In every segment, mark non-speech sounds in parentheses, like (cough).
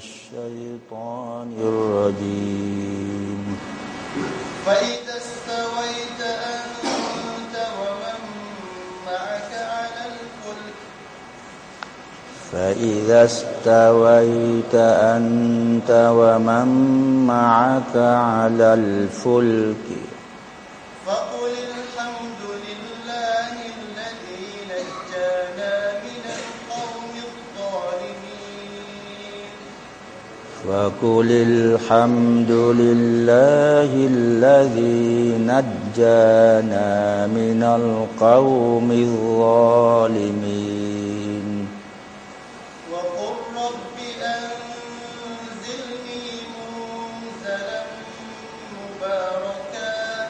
الشيطان الرجيم. فإذا استويت أنت ومن معك على الفلك. فإذا استويت أنت ومن معك على الفلك. فقل الحمد لله الذي نجانا من القوم الظالمين. وقل رب أنزلني منزلا مباركا.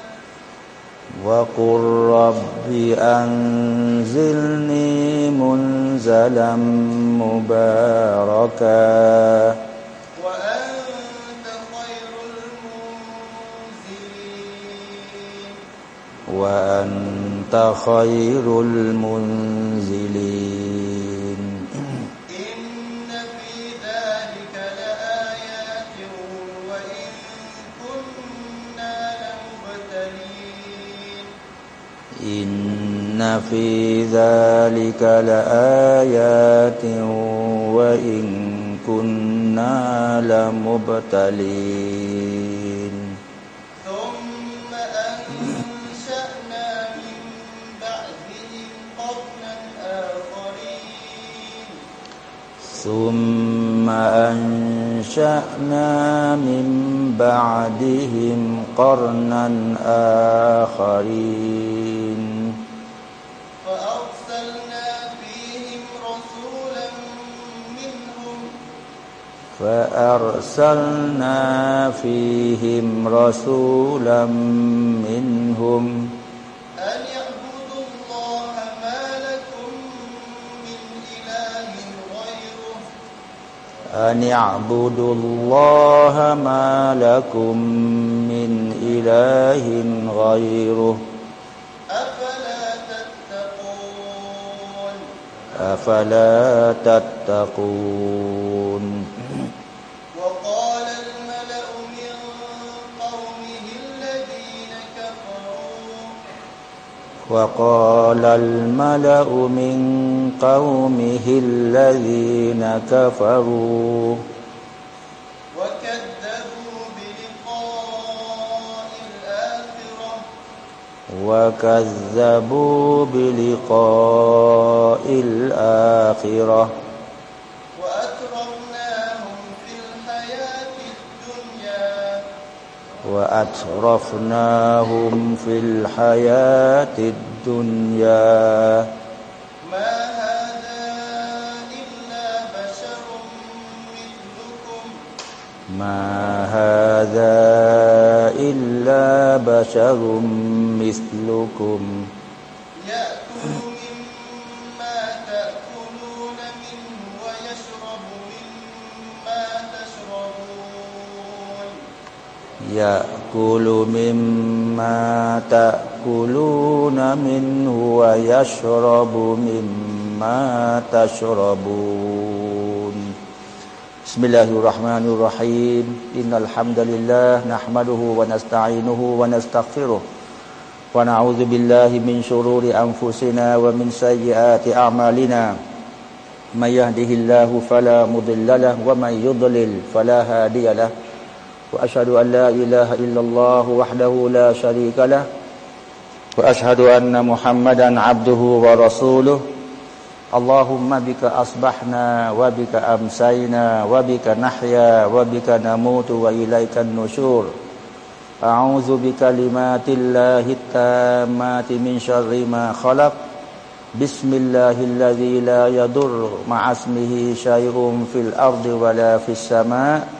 وقل رب أنزلني منزلا مباركا. وأنت خير المنزلين. إن في ذلك لآيات وإن كنا لمبتلين. إن في ذلك لآيات وإن كنا لمبتلين. ثم أنشأنا من بعدهم قرنا آخرين. فأرسلنا فيهم رسولا منهم. فأرسلنا فيهم رسولا منهم. أن اعبدوا الله ما لكم من إله غيره أفلا تتقون أفلا تتقون وقال الملأ من قومه الذين كفروا وكذبوا بلقاء الآخرة. وكذبوا بلقاء الآخرة. وأترفناهم في الحياة الدنيا. ما هذا إلا بشر مثلكم. ما هذا إلا بشر مثلكم. يأكل يأكل مما تأكلون منه ويشرب مما تشربون. بسم الله الرحمن الرحيم. إن الحمد لله نحمده ونستعينه ونستغفره ونعوذ بالله من شرور أنفسنا ومن سيئات أعمالنا. من يهده الله فلا مضل له ومن يضلل فلا هادي له. وأشهد أن لا إله إلا الله وحده لا شريك له وأشهد أن محمدا عبده ورسوله. اللهم بك أصبحنا وبك أمسينا وبك نحيا وبك نموت وإليك النشور. أعوذ بكلمات الله التامات من شر ما خلق. بسم الله الذي لا يضر مع اسمه شيء في الأرض ولا في السماء.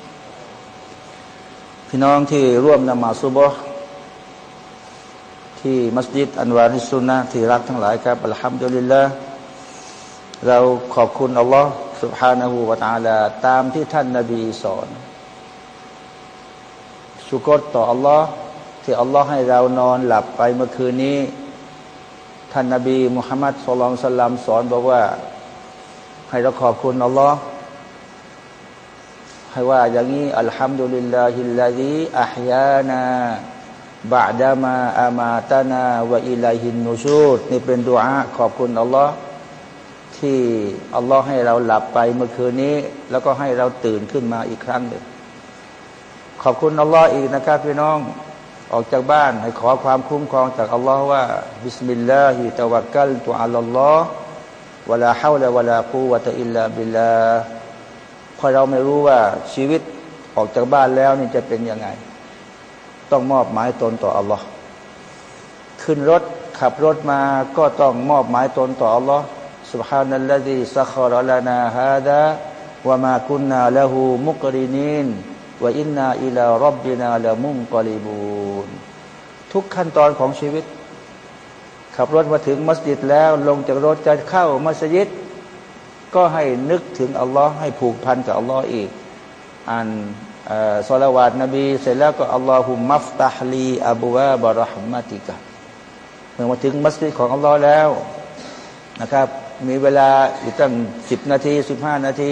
พี่น้องที่ร่วมนมาซุบฮ์ที่มัสยิดอันวาริสุนนะที่รักทั้งหลายครับอัลฮัมดุลิลละเราขอบคุณอัลลอฮ์ سبحانه และ تعالى ตามที่ท่านนาบีสอนชุกรต่ออัลลอฮ์ที่อัลลอฮ์ให้เรานอนหลับไปเมื่อคืนนี้ ท่านนาบีมุฮัมมัดสุลลัลสลัมสอนบอกว่า ให้เราขอบคุณอัลลอฮ์ ให้ว่าอย่างนี้الحمد لله الذي أحيانا بعد ما أماتنا وإليه النشورนี่เป็นดุอาขอบคุณอัลลอฮ์ที่อัลลอฮ์ให้เราหลับไปเมื่อคืนนี้ แล้วก็ให้เราตื่นขึ้นมาอีกครั้งหนึ่งขอบคุณอัลลอฮ์อีกนะครับพี่น้องออกจากบ้าน ให้ขอความคุ้มครองจากอัลลอฮ์ว่าبسم الله توكلت على اللهวะลาฮาวละวะลากูวะตะอิลลาบิลลา พอเราไม่รู้ว่าชีวิตออกจากบ้านแล้วนี่จะเป็นยังไง ต้องมอบหมายตนต่ออัลลอฮ์ขึ้นรถขับรถมาก็ต้องมอบหมายตนต่ออัลลอฮ์ سبحان الذي سخر لنا هذا وما كنا له مقرنين وإنا إلى ربنا لمنقلبون ทุกขั้นตอนของชีวิต ขับรถมาถึงมัสยิดแล้ว ลงจากรถจะเข้ามัสยิด ก็ให้นึกถึงอัลลอฮ์ให้ผูกพันกับอัลลอฮ์อีกอ่านสุลาวาดนบี เสร็จแล้วก็อัลลอฮุมัฟตาฮลีอับูวาบารห์มาติกะเมื่อมาถึงมัสยิดของอัลลอฮ์แล้วนะครับ มีเวลาอีกตั้งสิบนาทีสิบห้านาที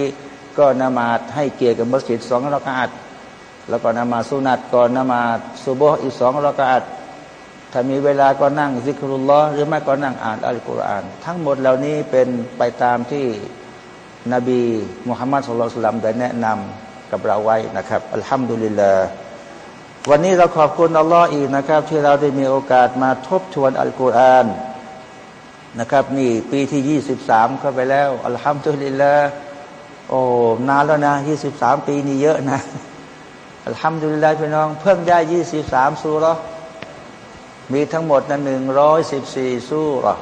ก็นมาดให้เกียรติกับมัสยิดสองรักอาดแล้วก็นมาสุนัตก่อนนมาสุโบอีกสองรักอาดถ้ามีเวลาก็นั่งซิกรุลลอหรือไม่ก็นั่งอ่านอัลกุรอาน ทั้งหมดเหล่านี้เป็นไปตามที่ นบีมุฮัมมัดสุลตัลลัมได้แนะนำกับเราไว้นะครับอัลฮัมดุลิลลาห์วันนี้เราขอบคุณอัลลอฮ์อีกนะครับ ที่เราได้มีโอกาสมาทบทวนอัลกุรอานนะครับ นี่ปีที่ยี่สิบสามเข้าไปแล้วอัลฮัมดุลิลละโอ้นานแล้วนะยี่สิบสามปีนี่เยอะนะอัลฮัมดุลิลละพี่น้อง เพิ่งได้ยี่สิบสามสูรอมีทั้งหมดนั้นหนึ่งร้อยสิบสี่สูรอ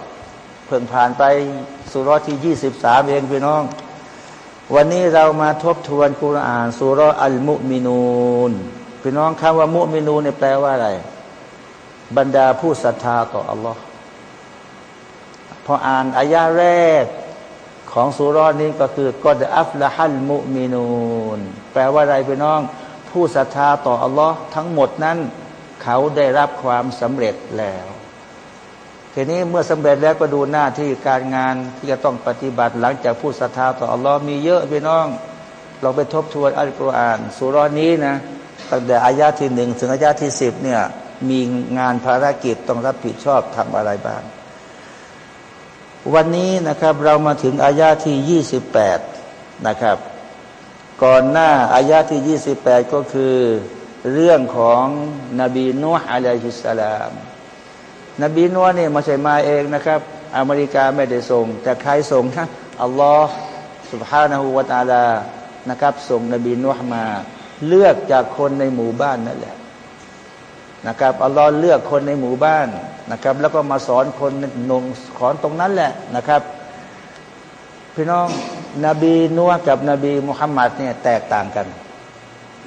เพิ่งผ่านไปสุรที่ยี่สิบสามเองพี่น้อง วันนี้เรามาทบทวนกุรอานสุรอัลมุมินูนพี่น้องคำว่ามุมินูนเนี่ยแปลว่าอะไร บรรดาผู้ศรัทธาต่ออัลลอฮ์พออ่านอายาแรกของสุรนี้ก็คือกอดอัฟละฮัลมุมินูนแปลว่าอะไรพี่น้อง ผู้ศรัทธาต่ออัลลอฮ์ทั้งหมดนั้น เขาได้รับความสำเร็จแล้ว ทีนี้เมื่อสำเร็จแล้วก็ดูหน้าที่การงานที่จะต้องปฏิบัติหลังจากผู้ศรัทธาต่ออัลลอฮ์มีเยอะพี่น้องเราไปทบทวนอัลกุรอานสุรนี้นะตั้งแต่อายาที่หนึ่งถึงอายาที่สิบเนี่ยมีงานภารกิจต้องรับผิดชอบทำอะไรบ้าง วันนี้นะครับเรามาถึงอายาที่ยี่สิบแปดนะครับ ก่อนหน้าอายาที่ยี่สิบแปดก็คือเรื่องของนบีนูฮ์อะลัยฮิสสลาม นบีนัวเนี่ยมาใช่มาเองนะครับ อเมริกาไม่ได้ส่ง แต่ใครส่งนะอัลลอฮ์สุบฮานาหูวาตาลานะครับ ส่งนบีนัวมา เลือกจากคนในหมู่บ้านนั่นแหละนะครับอัลลอฮ์เลือกคนในหมู่บ้านนะครับ แล้วก็มาสอนคนนงขอนตรงนั้นแหละนะครับ พี่น้องนบีนัวกับนบีมุฮัมมัดเนี่ยแตกต่างกัน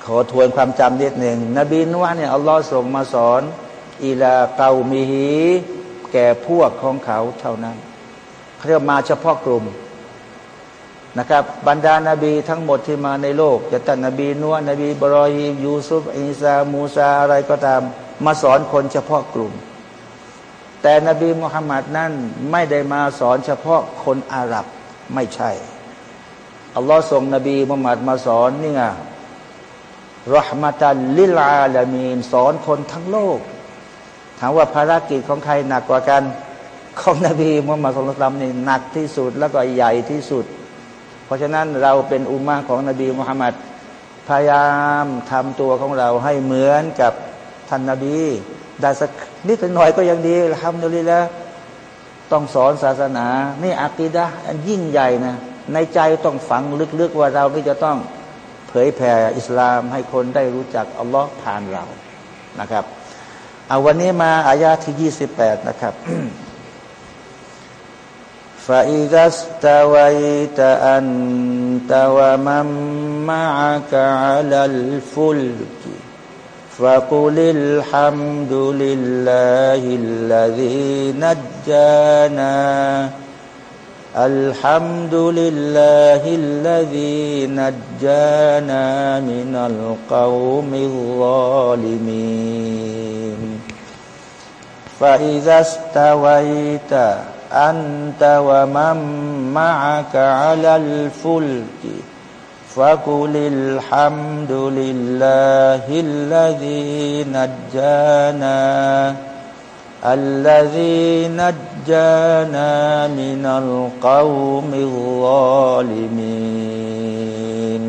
ขอทวนความจำนิดหนึ่งนบีนัวเนี่ยอัลลอฮ์ส่งมาสอน อีลาเกามีฮีแก่พวกของเขาเท่านั้นเขาเรียกมาเฉพาะกลุ่มนะครับ บรรดานาบีทั้งหมดที่มาในโลกจะตั้งนบีนัวนบีบรอฮียูซุฟอิสามูซาอะไรก็ตาม มาสอนคนเฉพาะกลุ่ม แต่นบีมุฮัมมัดนั้นไม่ได้มาสอนเฉพาะคนอาหรับไม่ใช่อัลลอฮ์ส่งนบีมุฮัมมัดมาสอนนี่ไงรหมตันลิลาลามีนสอนคนทั้งโลก ถามว่าภารกิจของใครหนักกว่ากัน ของนบีมุฮัมมัดสุลตัมนี่หนักที่สุดแล้วก็ใหญ่ที่สุด เพราะฉะนั้นเราเป็นอุมาของนบีมุฮัมมัดพยายามทำตัวของเราให้เหมือนกับท่านนบีได้สักนิดหน่อยก็ยังดีทำดูดีแล้วต้องสอนศาสนา นี่อักีดะอันยิ่งใหญ่นะในใจต้องฝังลึกๆว่าเราไม่จะต้องเผยแผ่อิสลามให้คนได้รู้จักอัลลอฮ์ผ่านเรานะครับ เอาวันนี้มาอายาที่ยี่สิบแปดนะครับ فإذا استويت (coughs) أنت ومن معك على الفلك فقل الحمد لله الذي نجانا الحمد لله الذي نجانا من القوم الظالمين فإذا استويت أنت ومن معك على الفلك فقل الحمد لله الذي نجانا الذي نجانا من القوم الظالمين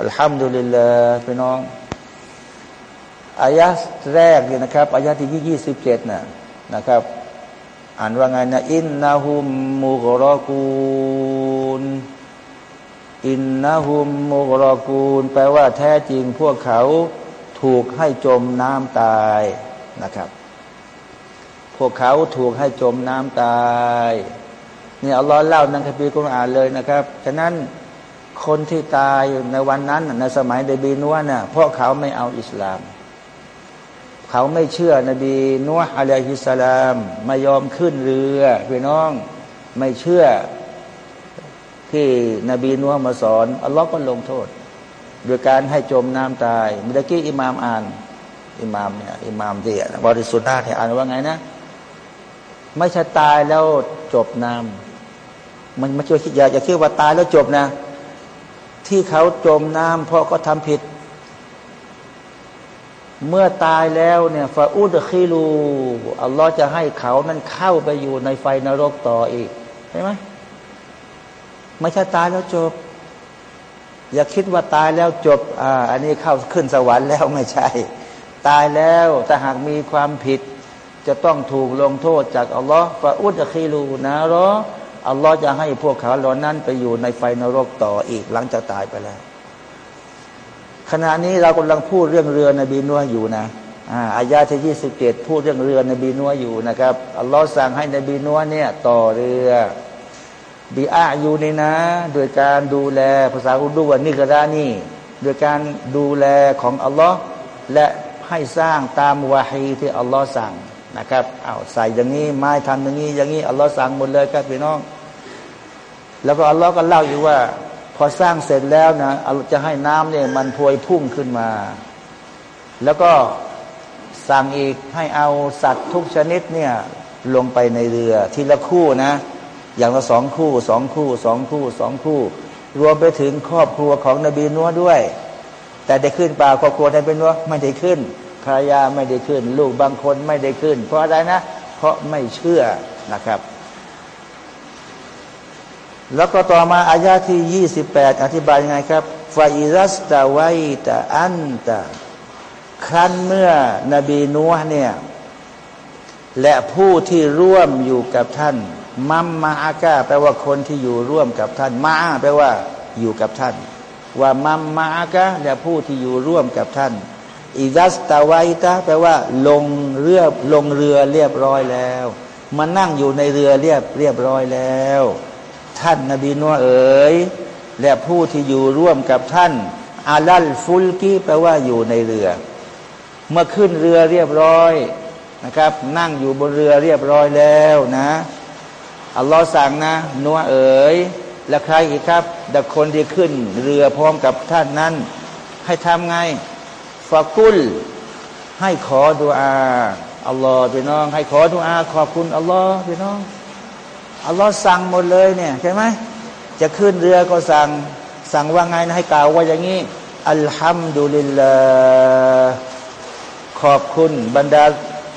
الحمد لله พี่น้อง อายะแรกเนี่ยนะครับอายะที่ยี่สิบเจ็ดนะนะครับ อ่านว่าไงนะอินนาหุมมุกรอกูนอินนาหุมมุกรอกูนแปลว่าแท้จริงพวกเขาถูกให้จมน้ำตายนะครับ พวกเขาถูกให้จมน้ำตายนี่อัลลอฮ์เล่าในคัมภีร์กุรอานเลยนะครับฉะนั้นคนที่ตายในวันนั้นในสมัยเดบีนัวน่ะพวกเขาไม่เอาอิสลาม เขาไม่เชื่อนบีนัวอะลัยฮิสลามไม่ยอมขึ้นเรือพี่น้องไม่เชื่อที่นบีนัวมาสอนอัลลอฮ์ก็ลงโทษ โดยการให้จมน้ำตายเมื่อกี้อิหมามอ่านอิหมามเนี่ยอิหมามเดียบริสุทธิ์เนี่ยอ่านว่าไงนะไม่ใช่ตายแล้วจบน้ำมันไม่ใช่อย่าอย่าคิดว่าตายแล้วจบนะ ที่เขาจมน้ำเพราะเขาทาผิด เมื่อตายแล้วเนี่ยฟาอุดคิลูอัลลอฮ์จะให้เขานั้นเข้าไปอยู่ในไฟนรกต่ออีกใช่ไหมไม่ใช่ตายแล้วจบ อย่าคิดว่าตายแล้วจบอ่าอันนี้เข้าขึ้นสวรรค์แล้วไม่ใช่ ตายแล้วแต่หากมีความผิด จะต้องถูกลงโทษจากอัลลอฮ์ฟาอุดคิลูนะรออัลลอฮ์จะให้พวกเขาเหล่านั้นไปอยู่ในไฟนรกต่ออีกหลังจากตายไปแล้ว ขณะนี้เรากำลังพูดเรื่องเรือนบีนัวอยู่นะอายาที่ยี่สิบเจ็ดพูดเรื่องเรือนบีนัวอยู่นะครับอัลลอฮ์สั่งให้นบีนัวเนี่ย ต่อเรือบีอาอยู่นี่นะ โดยการดูแลภาษาอุดูวันนิกรานี่ โดยการดูแลของอัลลอฮ์และให้สร้างตามวาฮีที่อัลลอฮ์สั่งนะครับเอาใส่อย่างนี้ไม้ทำอย่างนี้อย่างนี้อัลลอฮ์สั่งหมดเลยครับพี่น้อง แล้วก็อัลลอฮ์ก็เล่าอยู่ว่า พอสร้างเสร็จแล้วนะจะให้น้ำเนี่ยมันพวยพุ่งขึ้นมา แล้วก็สั่งอีกให้เอาสัตว์ทุกชนิดเนี่ยลงไปในเรือ ทีละคู่นะ อย่างละสองคู่สองคู่สองคู่สองคู่ รวมไปถึงครอบครัวของนบีนัวด้วย แต่ได้ขึ้นป่าครอบครัวนบีนัวไม่ได้ขึ้นภรรยาไม่ได้ขึ้น ลูกบางคนไม่ได้ขึ้น เพราะอะไรนะ เพราะไม่เชื่อนะครับ แล้วก็ต่อมาอายาที่ยี่สิบแปดอธิบายยังไงครับฟาอิรัสตาไวตาอันตาครั้นเมื่อนบีนัวเนี่ยและผู้ที่ร่วมอยู่กับท่านมัมมาอากาแปลว่าคนที่อยู่ร่วมกับท่านมาแปลว่าอยู่กับท่าน ว่ามัมมาอากาและผู้ที่อยู่ร่วมกับท่านอิรัสตาไวตาแปลว่า ลงเรือลงเรือเรียบร้อยแล้ว มานั่งอยู่ในเรือเรียบเรียบร้อยแล้ว ท่านนบีนัวเอ๋ยและผู้ที่อยู่ร่วมกับท่านอาลัลฟุลกีแปลว่าอยู่ในเรือ เมื่อขึ้นเรือเรียบร้อยนะครับ นั่งอยู่บนเรือเรียบร้อยแล้วนะอัลลอฮ์สั่งนะนัวเอ๋ยและใครอีกครับดักคนที่ขึ้นเรือพร้อมกับท่านนั้น ให้ทำไงฟากุล ให้ขอดุอาอัลลอฮ์พี่น้อง ให้ขอดุอาขอบคุณอัลลอฮ์พี่น้อง อัลลอฮ์สั่งหมดเลยเนี่ยใช่ไหมจะขึ้นเรือก็สั่งสั่งว่าไงนะให้กล่าวว่าอย่างนี้อัลฮัมดุลิลลาขอบคุณบรรดา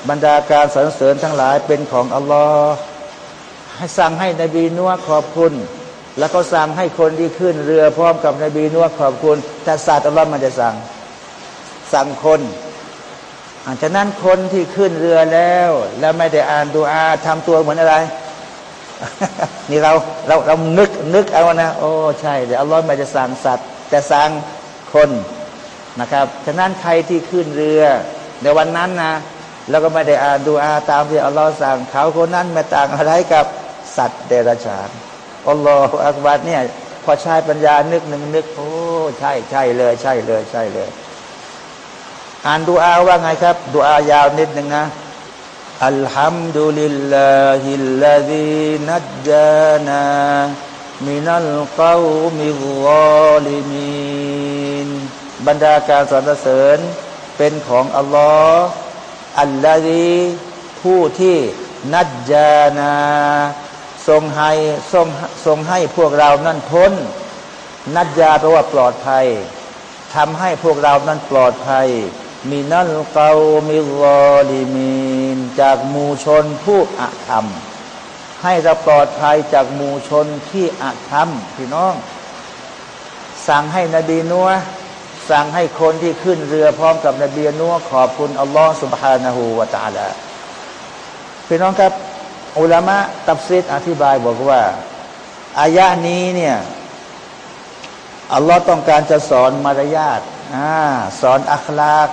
บรรดาการสรรเสริญทั้งหลายเป็นของอัลลอฮ์ให้สั่งให้นบีนัวขอบคุณ แล้วก็สั่งให้คนที่ขึ้นเรือพร้อมกับนบีนัวขอบคุณ แต่ศาสตร์อัลลอฮ์มันจะสั่ง สั่งคนอาจจะนั้นคนที่ขึ้นเรือแล้ว แล้วไม่ได้อ่านดูอาทำตัวเหมือนอะไร นี่เราเราเรานึกนึกเอานะโอ้ใช่เดี๋ยวอัลลอฮ์ไม่จะสั่งสัตว์ แต่สั่งคนนะครับฉะนั้นใครที่ขึ้นเรือ ในวันนั้นนะแล้วก็ไม่ได้อ่านดูอาตามที่อัลลอฮ์สั่งเขาคนนั้นไม่ต่างอะไรกับสัตว์เดรัจฉานอัลลอฮฺอักบัดเนี่ยพอใช้ปัญญานึกหนึ่งนึกโอ้ใช่ใช่เลยใช่เลยใช่เลย อ่านดูอาว่าไงครับดูอายาวนิดหนึ่งนะ อัลฮัมดุลิลลาฮิลลาดีนัจจานามินัลกาวมิรอลิมีนบรรดาการสรรเสริญเป็นของอัลลอฮ์อัลลอฮีผู้ที่นัจจานาทรงให้ทรงทรงให้พวกเรานั้นพ้น นัจจาแปลว่าปลอดภัยทำให้พวกเรานั้นปลอดภัย มีนัลเกามิรอลิมีนจากมูชนผู้อาธรรม ให้เราปลอดภัยจากมูชนที่อาธรรมพี่น้อง สั่งให้นบีนัวสั่งให้คนที่ขึ้นเรือพร้อมกับนบีนัวขอบคุณอัลลอฮฺสุบฮานาหูวาตาละพี่น้องครับ อุลามะตับซิดอธิบายบอกว่าอายะนี้เนี่ยอัลลอฮ์ต้องการจะสอนมารยาทสอนอัคลาก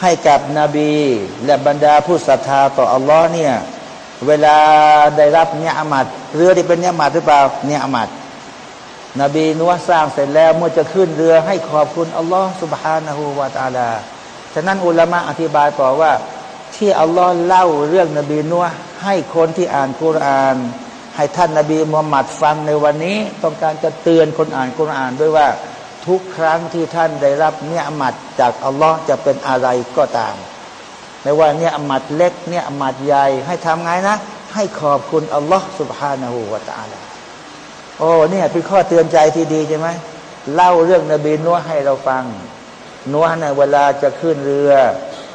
ให้กับนบี และบรรดาผู้ศรัทธาต่ออัลลอฮ์เนี่ยเวลาได้รับเนื้อมัดเรือที่เป็นเนื้อมัดหรือเปล่าเนื้อมัดนบีนัวสร้างเสร็จแล้วเมื่อจะขึ้นเรือให้ขอบคุณอัลลอฮ์สุบฮานาหูวาตาลาฉะนั้นอุลามะอธิบายต่อว่า ที่อัลลอฮ์เล่าเรื่องนบีนัวให้คนที่อ่านคุราน ให้ท่านนบีมุฮัมมัดฟังในวันนี้ ต้องการจะเตือนคนอ่านคุรานด้วยว่า ทุกครั้งที่ท่านได้รับเนื้อมัดจากอัลลอฮ์จะเป็นอะไรก็ตาม ไม่ว่าเนี่ยอมัดเล็กเนี่ยอมัดใหญ่ให้ทำไงนะ ให้ขอบคุณอัลลอฮ์สุบฮานาหูวาตาลาโอ้เนี่ยเป็นข้อเตือนใจที่ดีใช่ไหมเล่าเรื่องนบีนัวให้เราฟัง นัวเนี่ยเวลาจะขึ้นเรือ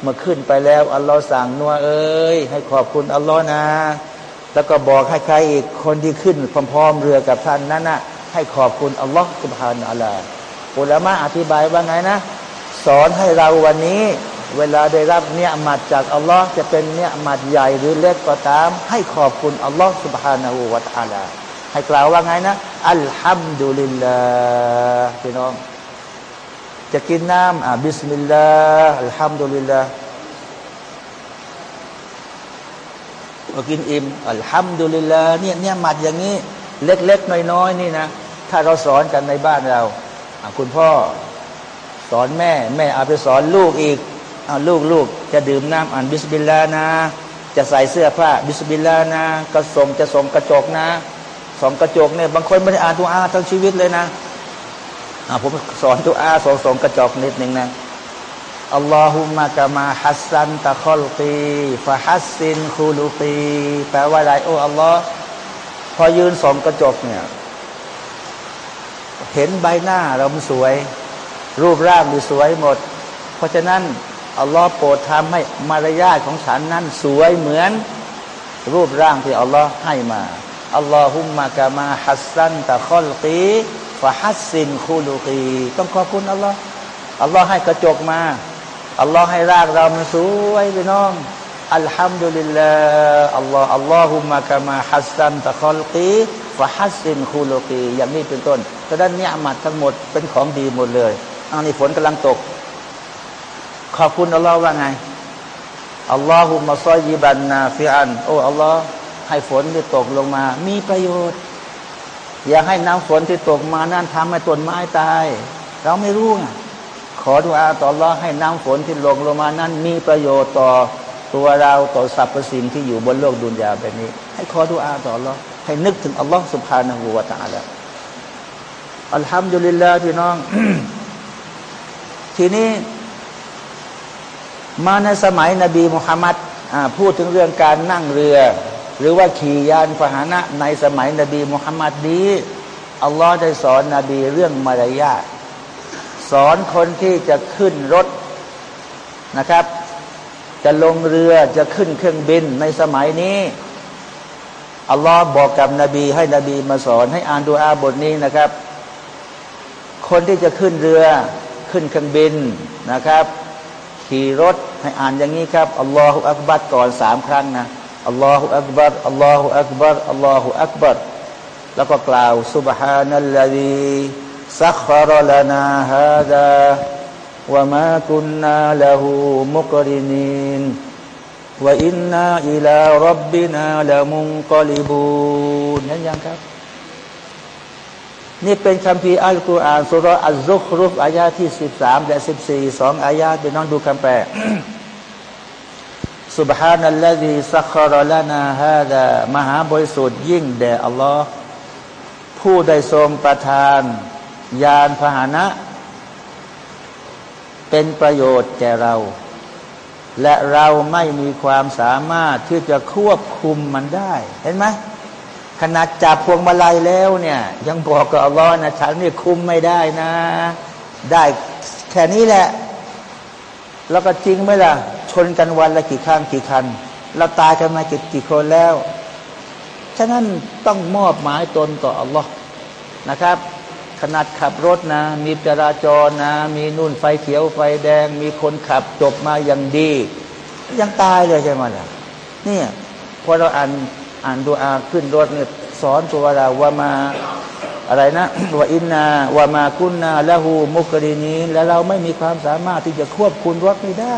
เมื่อขึ้นไปแล้วอัลลอฮ์สั่งนัวเอ้ยให้ขอบคุณอัลลอฮ์นะ แล้วก็บอกให้ใครอีกคนที่ขึ้นพร้อมๆเรือกับท่านนั้นนะให้ขอบคุณอัลลอฮ์سبحان الله อุลามะอธิบายว่าไงนะ สอนให้เราวันนี้ เวลาได้รับเนี๊ยะมัตจากอัลลอฮ์จะเป็นเนี๊ยะมัตใหญ่หรือเล็กก็ตาม ให้ขอบคุณอัลลอฮ์سبحانه وتعالىให้กล่าวว่าไงนะ อัลฮัมดุลิลลาห์พี่น้อง จะกินน้ำอ่าบิสมิลลาห์الحمد للهเรากินอิ่มอัลฮัมดุลิลลาห์เนี่ยเนี่ยมัดอย่างนี้ เล็กๆน้อยๆนี่นะ ถ้าเราสอนกันในบ้านเรา คุณพ่อสอนแม่ แม่เอาไปสอนลูกอีกเอาลูกลูกจะดื่มน้ำอ่านبسم الله นะ จะใส่เสื้อผ้าبسم الله นะก็ส่องจะส่องกระจกนะส่องกระจกเนี่ยบางคนไม่ได้อ่านดุอาทั้งชีวิตเลยนะอ่าผมสอนดุอาส่องส่องกระจกนิดหนึ่งนะاللهم كما حسنت خلقي فحسن خلقيแปลว่าอะไรโอ้อัลลอฮ์พอยืนส่องกระจกเนี่ย เห็นใบหน้าเรามันสวย รูปร่างมันสวยหมด เพราะฉะนั้นอัลลอฮ์โปรดทำให้มารยาทของฉันนั้นสวยเหมือน รูปร่างที่อัลลอฮ์ให้มาاللهم كما حسنت خلقي فحسن خلقي ต้องขอบคุณอัลลอฮ์อัลลอฮ์ให้กระจกมาอัลลอฮ์ให้ร่างเรามันสวยพี่น้องอัลฮัมดุลิลลาอัลลอฮ์اللهم كما حسنت خلقي فحسن خلقي อย่างนี้เป็นต้นแต่ด้านนี้อามัดทั้งหมดเป็นของดีหมดเลยอันนี้ฝนกำลังตก ขอบคุณอัลลอฮ์ว่าไงاللهم صيبا نافعا โอ้อัลลอฮ์ให้ฝนที่ตกลงมา มีประโยชน์ อย่าให้น้ำฝนที่ตกมานั่นทำให้ต้นไม้ตาย เราไม่รู้ไงขอดุอาต่อรอให้น้ำฝนที่ลงลงมานั้น มีประโยชน์ต่อตัวเราต่อสรรพสิ่งที่อยู่บนโลกดุนยาแบบนี้ ให้ขอดุอาต่อรอ ให้นึกถึงอัลลอฮ์สุบฮานะฮูวาตาละอัลฮัมดุลิลลาห์พี่น้อง ทีนี้มาในสมัยนบีมุฮัมมัดพูดถึงเรื่องการนั่งเรือ หรือว่าขี่ยานพาหนะในสมัยนบีมุฮัมมัดนี้อัลลอฮ์ได้สอนนบีเรื่องมารยาทสอนคนที่จะขึ้นรถนะครับ จะลงเรือจะขึ้นเครื่องบินในสมัยนี้ อัลลอฮ์บอกกับนบี ให้นบีมาสอนให้อ่านดูอาบทนี้นะครับ คนที่จะขึ้นเรือขึ้นเครื่องบินนะครับ ขี่รถให้อ่านอย่างนี้ครับอัลลอฮฺอักบัดก่อนสามครั้งนะอัลลอฮฺอักบัดอัลลอฮฺอักบัดอัลลอฮฺอักบัดแล้วก็กล่าวสุบฮานัลลอฮีซักฟารลานาฮาดาวะมาคุนนาละหูมุกรินีน ยังครับ นี่เป็นคำพีอัลกุรอานสุรอัลซุครุฟอายาที่สิบสามและสิบสี่สองอายาเป็นน้องดูคำแปล سبحان الذي سخر لنا هذا มหาบริสุทธิ์ยิ่งแด่อัลลอฮ์ผู้ได้ทรงประทาน ยานพาหนะ เป็นประโยชน์แก่เรา และเราไม่มีความสามารถที่จะควบคุมมันได้ เห็นไหมขนาดจับพวงมาลัยแล้วเนี่ยยังบอกกับอัลลอฮ์นะฉันนี่คุมไม่ได้นะ ได้แค่นี้แหละ แล้วก็จริงไหมล่ะ ชนกันวันละกี่ครั้งกี่คัน เราตายกันมากี่กี่คนแล้ว ฉะนั้นต้องมอบหมายตนต่ออัลลอฮ์นะครับ ขนาดขับรถนะ มีจราจรนะ มีนุ่นไฟเขียวไฟแดง มีคนขับจบมาอย่างดี ยังตายเลยใช่ไหมล่ะเนี่ยพอเราอ่านอ่านดูอาขึ้นรถเนี่ยสอนตัวเราว่ามาอะไรนะว่าอินนาว่ามากุนนาละหูมุกรีนีแล้วเราไม่มีความสามารถที่จะควบคุมรถไม่ได้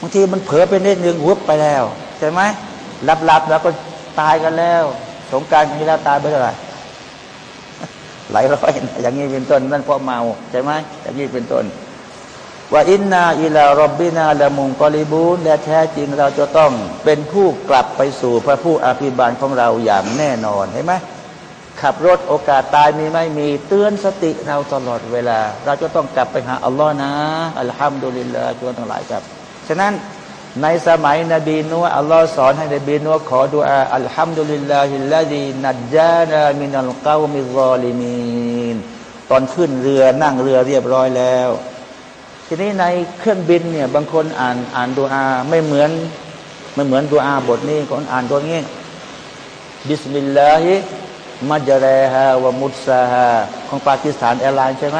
บางทีมันเผลอไปนิดนึงวุบไปแล้ว ใช่ไหมหลับๆแล้วก็ตายกันแล้ว สงการนี้แล้วตายไปเท่าไหร่ หลายร้อยอย่างนี้เป็นต้นนั่นเพราะเมาใช่ไหมอย่างนี้เป็นต้นوإنا إلى ربنا لمنقلبون และแท้จริงเราจะต้องเป็นผู้กลับไปสู่พระผู้อภิบาลของเราอย่างแน่นอนเห็นไหมขับรถโอกาสตายมีไม่มีเตือนสติเราตลอดเวลา เราจะต้องกลับไปหาอัลลอฮ์นะอัลฮัมดุลิลลาห์ทุกทั้งหลายครับ ฉะนั้น ในสมัยนบีนัวอัลลอฮ์สอนให้นบีนัวขอดุอาالحمد لله الذي نجانا من القوم الظالم ين ตอนขึ้นเรือนั่งเรือเรียบร้อยแล้ว ทีนี้ในเครื่องบินเนี่ยบางคนอ่านอ่านดูอาไม่เหมือนไม่เหมือนดูอาบทนี้คนอ่านตัวนี้بسم الله مجراها ومرساها ของปากีสถานแอร์ไลน์ใช่ไหม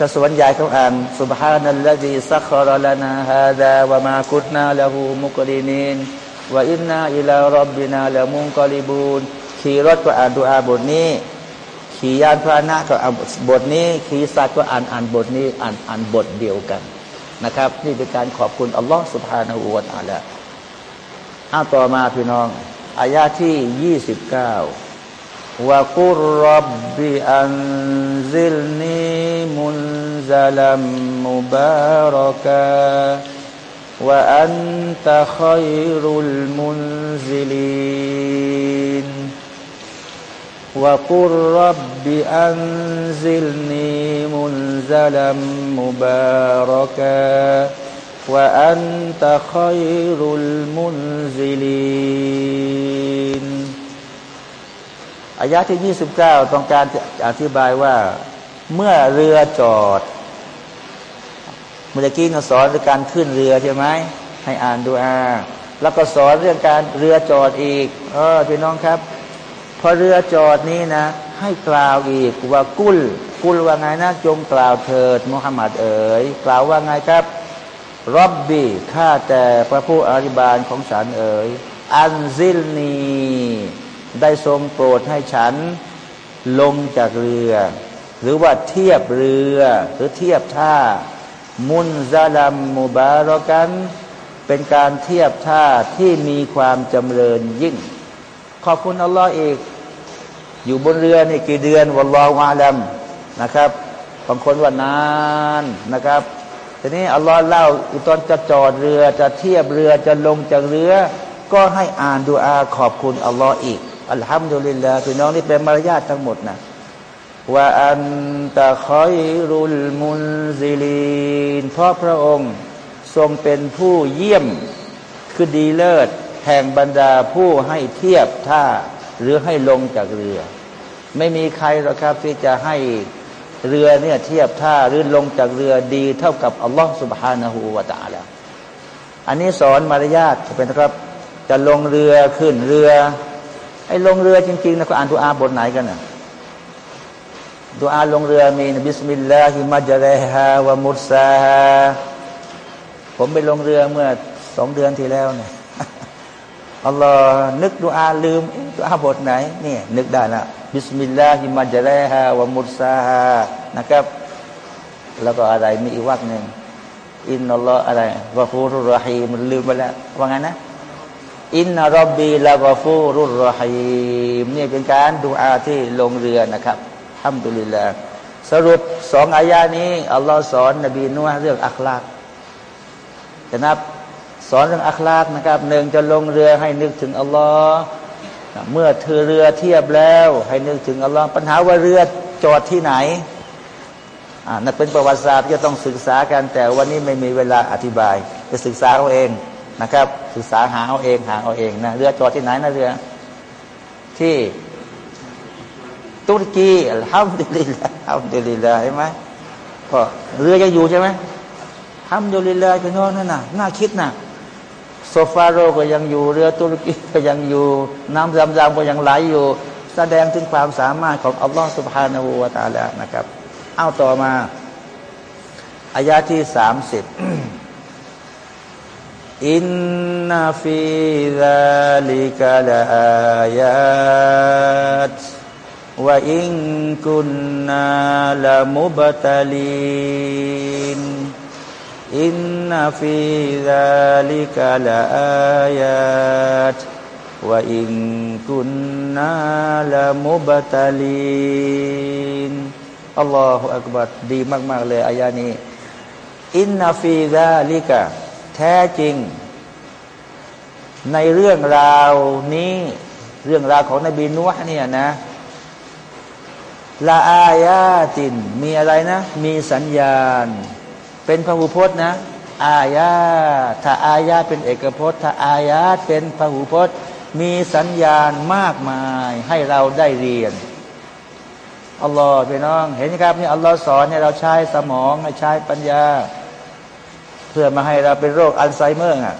จะสวนยายเขาอ่านسبحان الذي سخر لنا هذا وما كنا له مقرنين وإنا إلى ربنا لمنقلبونขี่รถก็อ่านดูอาบทนี้ ขี่ยานพระนะก็อ่านบทนี้ ขี่สัตว์ก็อ่านอ่านบทนี้อ่านอ่านบทเดียวกันนะครับ นี่เป็นการขอบคุณอัลลอฮ์สุบฮานาหูวะตาละอ้าต่อมาพี่น้องอายาที่ยี่สิบเก้า وقل رب أنزلني منزلا مباركا وأنت خير المنزلين وقل رب أنزلني منزلا مباركا وأنت خير المنزلين อายะที่ยี่สิบเก้าต้องการอธิบายว่าเมื่อเรือจอดเมื่อกี้เราสอนเรื่องการขึ้นเรือใช่ไหมให้อ่านดูอาแล้วก็สอนเรื่องการเรือจอดอีก เออพี่น้องครับ พอเรือจอดนี้นะ ให้กล่าวอีกว่ากุล กุลว่าไงนะจงกล่าวเถิดมุฮัมมัดเอ๋ยกล่าวว่าไงครับรับบีข้าแต่พระผู้อภิบาลของฉันเอ๋ยอันซิลนี ได้ทรงโปรดให้ฉันลงจากเรือ หรือว่าเทียบเรือหรือเทียบท่า มุนซาลัมมูบารอกัน เป็นการเทียบท่าที่มีความจำเริญยิ่ง ขอบคุณอัลลอฮ์อีก อยู่บนเรือนี่กี่เดือนวันลอวาลัมนะครับบางคนว่านานนะครับทีนี้อัลลอฮ์เล่าอีตอนจะจอดเรือจะเทียบเรือจะลงจากเรือ ก็ให้อ่านดูอาขอบคุณอัลลอฮ์อีก อัลฮัมดุลิลลาห์พี่น้องนี่เป็นมารยาททั้งหมดนะว่าอันตะคอยรุลมุนซิลีนเพราะพระองค์ทรงเป็นผู้เยี่ยมคือดีเลิศ แห่งบรรดาผู้ให้เทียบท่าหรือให้ลงจากเรือ ไม่มีใครหรอกครับที่จะให้เรือเนี่ยเทียบท่าหรือลงจากเรือดีเท่ากับอัลลอฮฺสุบฮานาหูวาตาแล้วอันนี้สอนมารยาทเป็นครับ จะลงเรือขึ้นเรือ ไอ้ลงเรือจริงๆนะก็อ่านดูอาบทไหนกันนะดูอาลงเรือมีน بسم الله مجراها ومرساها ผมไปลงเรือเมื่อสองเดือนที่แล้วเนี่ยอัลลอฮ์นึกดูอาลืมดูอาบทไหนนี่นึกได้ละبسم الله مجراها ومرساها นะครับ แล้วก็อะไรมีอีกวักหนึ่งإن الله อะไร غفور رحيمันลืมไปแล้วว่าไงนะ อินนารบบีลากฟูรุรรฮีมนี่เป็นการดูอาที่ลงเรือนะครับฮัมดุลิลลาสรุปสองอายานี้ อัลลอฮ์สอนนบีนุ่เรื่องอัคลากนะครับสอนเรื่องอัคลากนะครับหนึ่งจะลงเรือให้นึกถึงอัลลอฮ์เมื่อเธอเรือเทียบแล้ว ให้นึกถึงอัลลอฮ์ปัญหาว่าเรือจอดที่ไหนอ่านั่นเป็นประวัติศาสตร์ที่จะต้องศึกษากันแต่วันนี้ไม่มีเวลาอธิบาย จะศึกษาเอาเอง นะครับ ศึกษาหาเอาเองหาเอาเองนะเรือจอดที่ไหนนะเรือ ที่ตุรกีห้ามดุลิลลาห้ามดุลิลลาเห็นไหมก็เรือยังอยู่ใช่ไหมห้ามดุลิลลาพี่น้องนั่นน่ะน่าคิดน่ะโซฟาโรก็ยังอยู่เรือตุรกีก็ยังอยู่ น้ำซำๆก็ยังไหลอยู่ แสดงถึงความสามารถของอัลลอฮฺสุบฮานาหูวาตาแล้วนะครับ เอาต่อมาอายาที่สามสิบ إن في ذلك لآيات وإن كنا لمبتلين إن في ذلك لآيات وإن كنนาละมุบตาลินอัลลอฮฺอักบัดดีมาก ๆ เลยอายานี้อินนาฟิซาลิกะ แท้จริง ในเรื่องราวนี้เรื่องราวของนบีนุห์เนี่ยนะละอายาติน มีอะไรนะ มีสัญญาณ เป็นพหูพจน์นะ อายาถ้าอายาเป็นเอกพจน์ ถ้าอายาเป็นพหูพจน์ มีสัญญาณมากมายให้เราได้เรียนอัลลอฮ์พี่น้อง เห็นไหมครับนี่อัลลอฮ์สอนให้เราใช้สมองให้ใช้ปัญญา เพื่อไม่ให้เราเป็นโรคอัลไซเมอร์อะ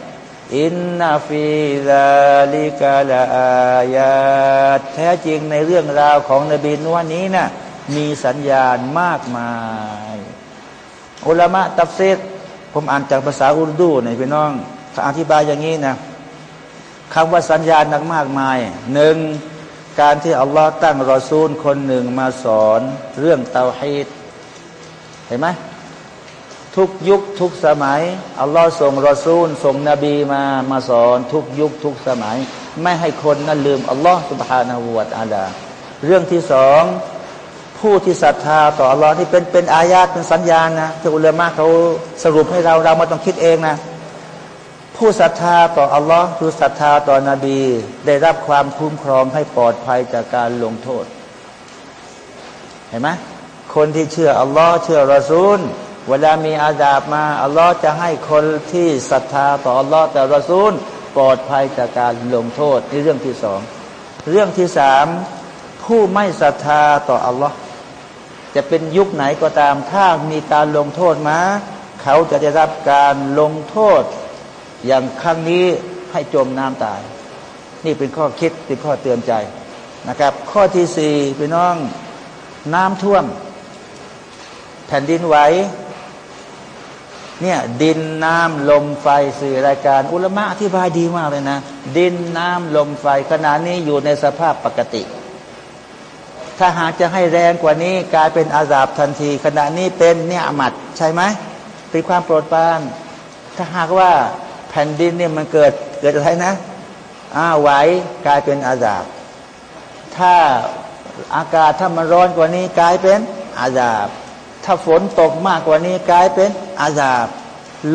إن في ذلك لآيات แท้จริงในเรื่องราวของนบีนัวนี้น่ะมีสัญญาณมากมาย อุลามะตัฟซีรผมอ่านจากภาษาอุรดูนี่พี่น้องถ้าอธิบายอย่างนี้นะคำว่าสัญญาณนักมากมายหนึ่งการที่อัลลอฮ์ตั้งรอซูลคนหนึ่งมาสอนเรื่องเตาฮีดเห็นไหม ทุกยุคทุกสมัย อัลลอฮ์ส่งรอซูล ส่งนบีมามาสอนทุกยุคทุกสมัย ไม่ให้คนนั้นลืม อัลลอฮ์สุบฮานาหูวาตาลา เรื่องที่สองผู้ที่ศรัทธาต่ออัลลอฮ์ที่เป็นเป็นอายาตเป็นสัญญาณนะที่อุลามะเขาสรุปให้เราเรามาต้องคิดเองนะ ผู้ศรัทธาต่ออัลลอฮ์ผู้ศรัทธาต่อนบี ได้รับความคุ้มครองให้ปลอดภัยจากการลงโทษ เห็นไหมคนที่เชื่ออัลลอฮ์เชื่อรอซูล เวลามีอาดาบมาอัลลอฮ์จะให้คนที่ศรัทธาต่ออัลลอฮ์แต่รอซูลปลอดภัยจากการลงโทษนี่เรื่องที่สองเรื่องที่สามผู้ไม่ศรัทธาต่ออัลลอฮ์จะเป็นยุคไหนก็ตามถ้ามีการลงโทษมาเขาจะได้รับการลงโทษ อย่างครั้งนี้ให้จมน้ำตาย นี่เป็นข้อคิดเป็นข้อเตือนใจนะครับ ข้อที่สี่พี่น้องน้ำท่วม แผ่นดินไหว เนี่ยดินน้ำลมไฟสื่อรายการ อุลมะอธิบายดีมากเลยนะ ดินน้ำลมไฟขณะนี้อยู่ในสภาพปกติ ถ้าหากจะให้แรงกว่านี้กลายเป็นอาสาบทันที ขณะนี้เป็นเนี่ยอมัดใช่ไหมเป็นความโปรดปราน ถ้าหากว่าแผ่นดินเนี่ยมันเกิดเกิดอะไรนะอ้าไหวกลายเป็นอาสาบถ้าอากาศถ้ามันร้อนกว่านี้กลายเป็นอาสาบ ถ้าฝนตกมากกว่านี้กลายเป็นอาซาบ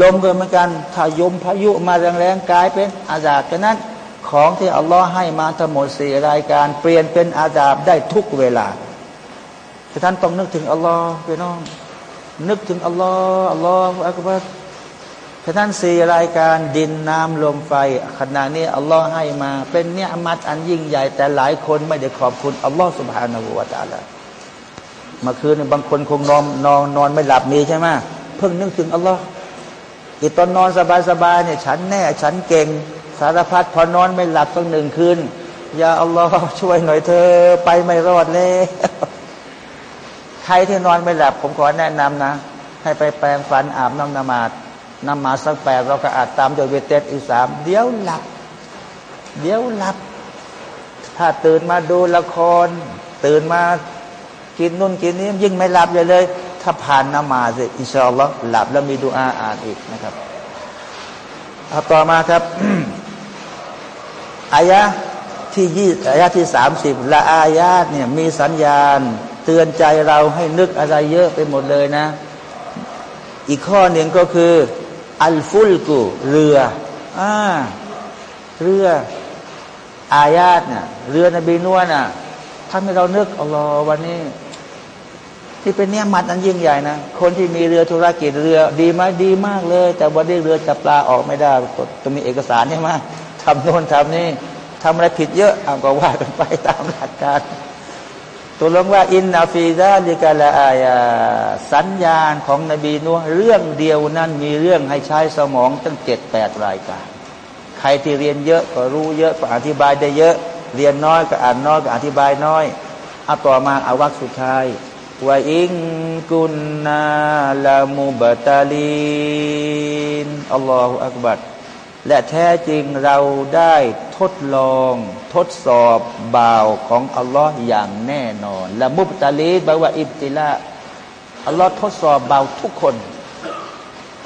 ลมก็เหมือนกันถ้ายมพายุมาแรงๆกลายเป็นอาซาบฉะนั้นของที่อัลลอฮ์ให้มาทั้งหมดสี่รายการ เปลี่ยนเป็นอาซาบได้ทุกเวลาท่านต้องนึกถึงอัลลอฮ์พี่น้อง นึกถึงอัลลอฮ์อัลลอฮ์อักบัรฉะนั้นสี่รายการดินน้ำลมไฟขณะนี้อัลลอฮ์ให้มา เป็นเนื้อมัดอันยิ่งใหญ่ แต่หลายคนไม่ได้ขอบคุณอัลลอฮ์สุบฮานาหูวาตาลา มื่อคืนบางคนคงนอนนอนนอนไม่หลับมีใช่ไหมเพิ่งนึกถึงอัลลอฮ์อีตอนนอนสบายๆเนี่ยฉันแน่ฉันเก่ง สารพัดพอนอนไม่หลับตั้งหนึ่งคืนอย่าอัลลอฮ์ช่วยหน่อยเธอไปไม่รอดเลยใครที่นอนไม่หลับ ผมขอแนะนำนะ ให้ไปแปรงฟันอาบน้ำนมาดนมาสักแปดเราก็อาจตามโดยเวเตสอีสามเดี๋ยวหลับ เดี๋ยวหลับ ถ้าตื่นมาดูละคร ตื่นมา กินนู่นกินนี้ยิ่งไม่หลับเลยเลย ถ้าผ่านนมาสิอินชาอัลลอฮ์หลับแล้วมีดูอาอ่านอีกนะครับเอาต่อมาครับอายะที่ยี่อายะที่สามสิบละอายาเนี่ยมีสัญญาณ เตือนใจเราให้นึกอะไรเยอะไปหมดเลยนะ อีกข้อหนึ่งก็คือ อัลฟุลกุเรืออ่าเรืออายาตเนี่ยเรือนบีนวลน่ะทำให้เรานึกอัลลอฮ์วันนี้ ที่เป็นเนี่ยมัดอันยิ่งใหญ่นะ คนที่มีเรือธุรกิจเรือดีไหมดีมากเลย แต่วันนี้เรือจับปลาออกไม่ได้ต้องมีเอกสารใช่ไหมทำโน่นทำนี่ทำอะไรผิดเยอะเอาก็ว่ากันไปตามหลักการตัวลงว่าอินนาฟีซาลิกาลาอายาสัญญาณของนบีนัวเรื่องเดียวนั้นมีเรื่องให้ใช้สมองตั้งเจ็ดแปดรายการ ใครที่เรียนเยอะก็รู้เยอะก็อธิบายได้เยอะ เรียนน้อยก็อ่านน้อยก็อธิบายน้อยเอาต่อมาเอาวักสุดท้าย ว่าอิงกุนนาลามุบตาลีนอัลลอฮฺอักบัดและแท้จริงเราได้ทดลองทดสอบบ่าวของอัลลอฮ์อย่างแน่นอนละมุบตาลีแปลว่าอิบติละอัลลอฮ์ทดสอบบ่าวทุกคน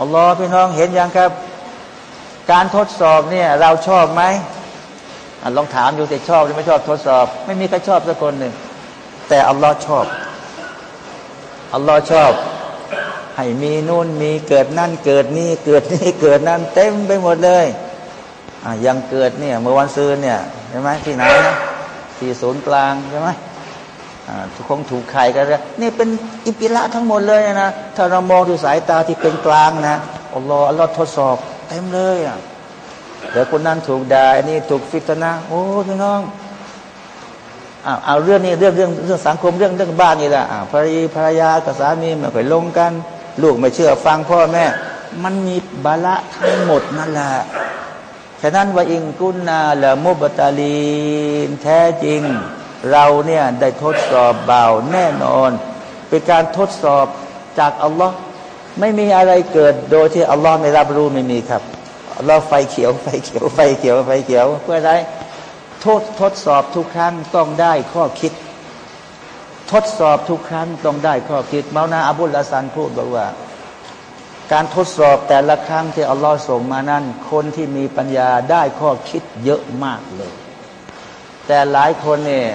อัลลอฮ์พี่น้องเห็นยังครับ การทดสอบเนี่ยเราชอบไหมลองถามอยู่แต่ชอบหรือไม่ชอบทดสอบ ไม่มีใครชอบสักคนหนึ่งแต่อัลลอฮ์ชอบ อัลลอฮ์ชอบ ให้มีนู่นมีเกิดนั่นเกิดนี่เกิดนี่เกิดนั่นเต็มไปหมดเลยอ่ายังเกิดเนี่ย เมื่อวันซื้อเนี่ยใช่ไหมที่ไหนนะที่ศูนย์กลางใช่ไหมอ่าทุกคงถูกใครกันเลยนี่เป็นอิปิละทั้งหมดเลยนะถ้าเรามองดูสายตาที่เป็นกลางนะอัลลอฮ์อัลลอฮ์ทดสอบเต็มเลยอะเดี๋ยวคนนั้นถูกด่าอันนี้ถูกฟิตนะโอ้พี่น้อง อ้าเอาเรื่องนี้เรื่องเรื่องเรื่องสังคมเรื่องเรื่องบ้านนี่แหละอ่าภรรยาภรรยากับสามีไม่ค่อยลงกัน ลูกไม่เชื่อฟังพ่อแม่ มันมีบาละทั้งหมดนั่นแหละฉะนั้นว่าอิงกุนนาละมุบตาลีนแท้จริง เราเนี่ยได้ทดสอบเบาแน่นอน เป็นการทดสอบจากอัลลอฮ์ไม่มีอะไรเกิดโดยที่อัลลอฮ์ไม่รับรู้ไม่มีครับเราไฟเขียวไฟเขียวไฟเขียวไฟเขียวเพื่ออะไร ทดทดสอบทุกครั้งต้องได้ข้อคิด ทดสอบทุกครั้งต้องได้ข้อคิดเมานาอับุลอาซันพูดบอกว่า การทดสอบแต่ละครั้งที่อัลลอฮ์ส่งมานั้น คนที่มีปัญญาได้ข้อคิดเยอะมากเลย แต่หลายคนเนี่ย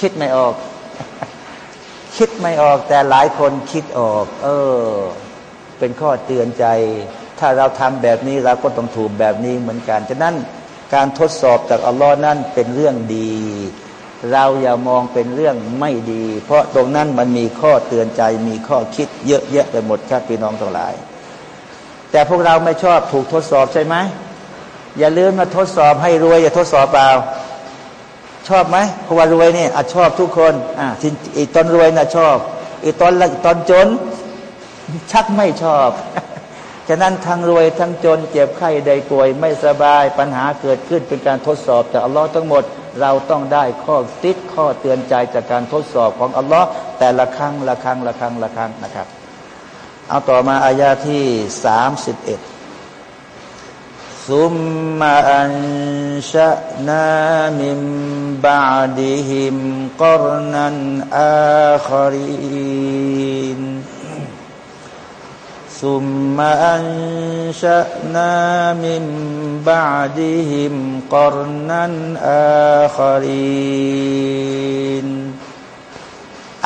คิดไม่ออก คิดไม่ออก แต่หลายคนคิดออก เออ เป็นข้อเตือนใจ ถ้าเราทำแบบนี้เราก็ต้องถูกแบบนี้เหมือนกันฉะนั้น การทดสอบจากอัลลอฮ์นั้นเป็นเรื่องดี เราอย่ามองเป็นเรื่องไม่ดี เพราะตรงนั้นมันมีข้อเตือนใจมีข้อคิดเยอะแยะไปหมดครับพี่น้องทั้งหลาย แต่พวกเราไม่ชอบถูกทดสอบใช่ไหมอย่าลืมมาทดสอบให้รวย อย่าทดสอบเปล่า ชอบไหมเพราะว่ารวยนี่อาจชอบทุกคนอ่าที่อีตอนรวยน่ะชอบ อีตอนละตอนจน ชักไม่ชอบ ฉะนั้นทั้งรวยทั้งจนเจ็บไข้ใดป่วยไม่สบายปัญหาเกิดขึ้นเป็นการทดสอบจากอัลลอฮ์ทั้งหมด เราต้องได้ข้อติดข้อเตือนใจจากการทดสอบของอัลลอฮ์แต่ละครั้งละครั้งละครั้งละครั้งนะครับ เอาต่อมาอายาที่สามสิบเอ็ดซุมมาอันชะนามิมบาดิฮิมกรนันอาคารีน ثم أنشأنا من بعدهم قرنا آخرين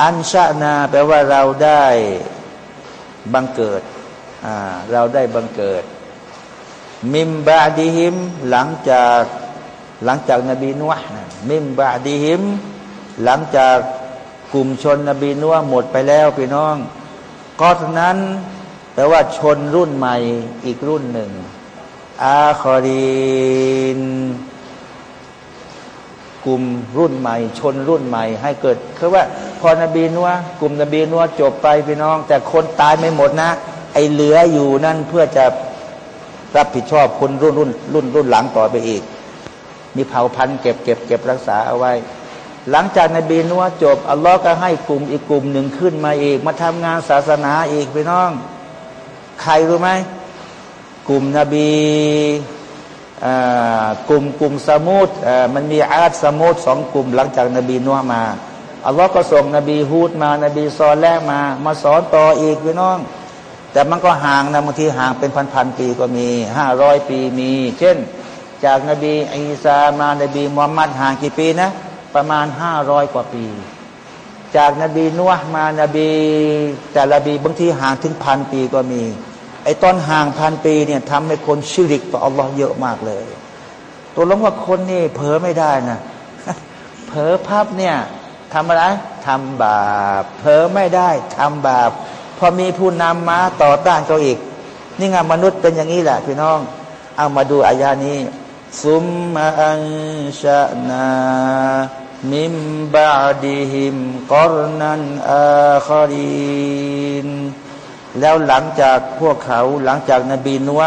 อันชานาแปลว่าเราได้บังเกิดเราได้บังเกิด มิมบาดิหิมหลังจากหลังจากนบีนัวมิมบาดิหิมหลังจากกลุ่มชนนบีนัวหมดไปแล้วพี่น้องก็นั้น แปลว่าชนรุ่นใหม่อีกรุ่นหนึ่ง อาคอรีนกลุ่มรุ่นใหม่ ชนรุ่นใหม่ ให้เกิดคือว่า พอนบีนัวกลุ่มนบีนัวจบไปพี่น้อง แต่คนตายไม่หมดนะ ไอเหลืออยู่นั่นเพื่อจะรับผิดชอบคนรุ่นรุ่นรุ่นรุ่นหลังต่อไปอีก มีเผ่าพันธุ์เก็บเก็บเก็บรักษาเอาไว้ หลังจากนบีนัวจบอัลลอฮ์ก็ให้กลุ่มอีกกลุ่มหนึ่งขึ้นมาอีก มาทำงานศาสนาอีกพี่น้อง ใครรู้ไหมกลุ่มนบีกลุ่มกลุ่มสมุทมันมีอาดสมุทสองกลุ่มหลังจากนบีนัวมาอัลลอฮ์ก็ส่งนบีฮูดมา นบีซอลแรกมา มาสอนต่ออีกพี่น้อง แต่มันก็ห่างนะบางทีห่างเป็นพันๆปีก็มีห้าร้อยปีมี เช่น จากนบีอีสามานบีมุฮัมมัดห่างกี่ปีนะ ประมาณห้าร้อยกว่าปี จากนบีนัวมานบีแต่ละบีบางทีห่างถึงพันปีก็มี ไอ้ตอนห่างพันปีเนี่ยทำให้คนชิริกต่ออัลลอฮ์เยอะมากเลย ตัวลงว่าคนนี่เผลอไม่ได้นะเผลอพับเนี่ยทำอะไรทำบาปเผลอไม่ได้ทำบาปพอมีผู้นำมาต่อต้านเขาอีก นี่ไงมนุษย์เป็นอย่างนี้แหละพี่น้อง เอามาดูอายานี้ซุมมาอันชะนา มิมบาดิหิมกอรนันآخرين แล้วหลังจากพวกเขาหลังจากนบีนัว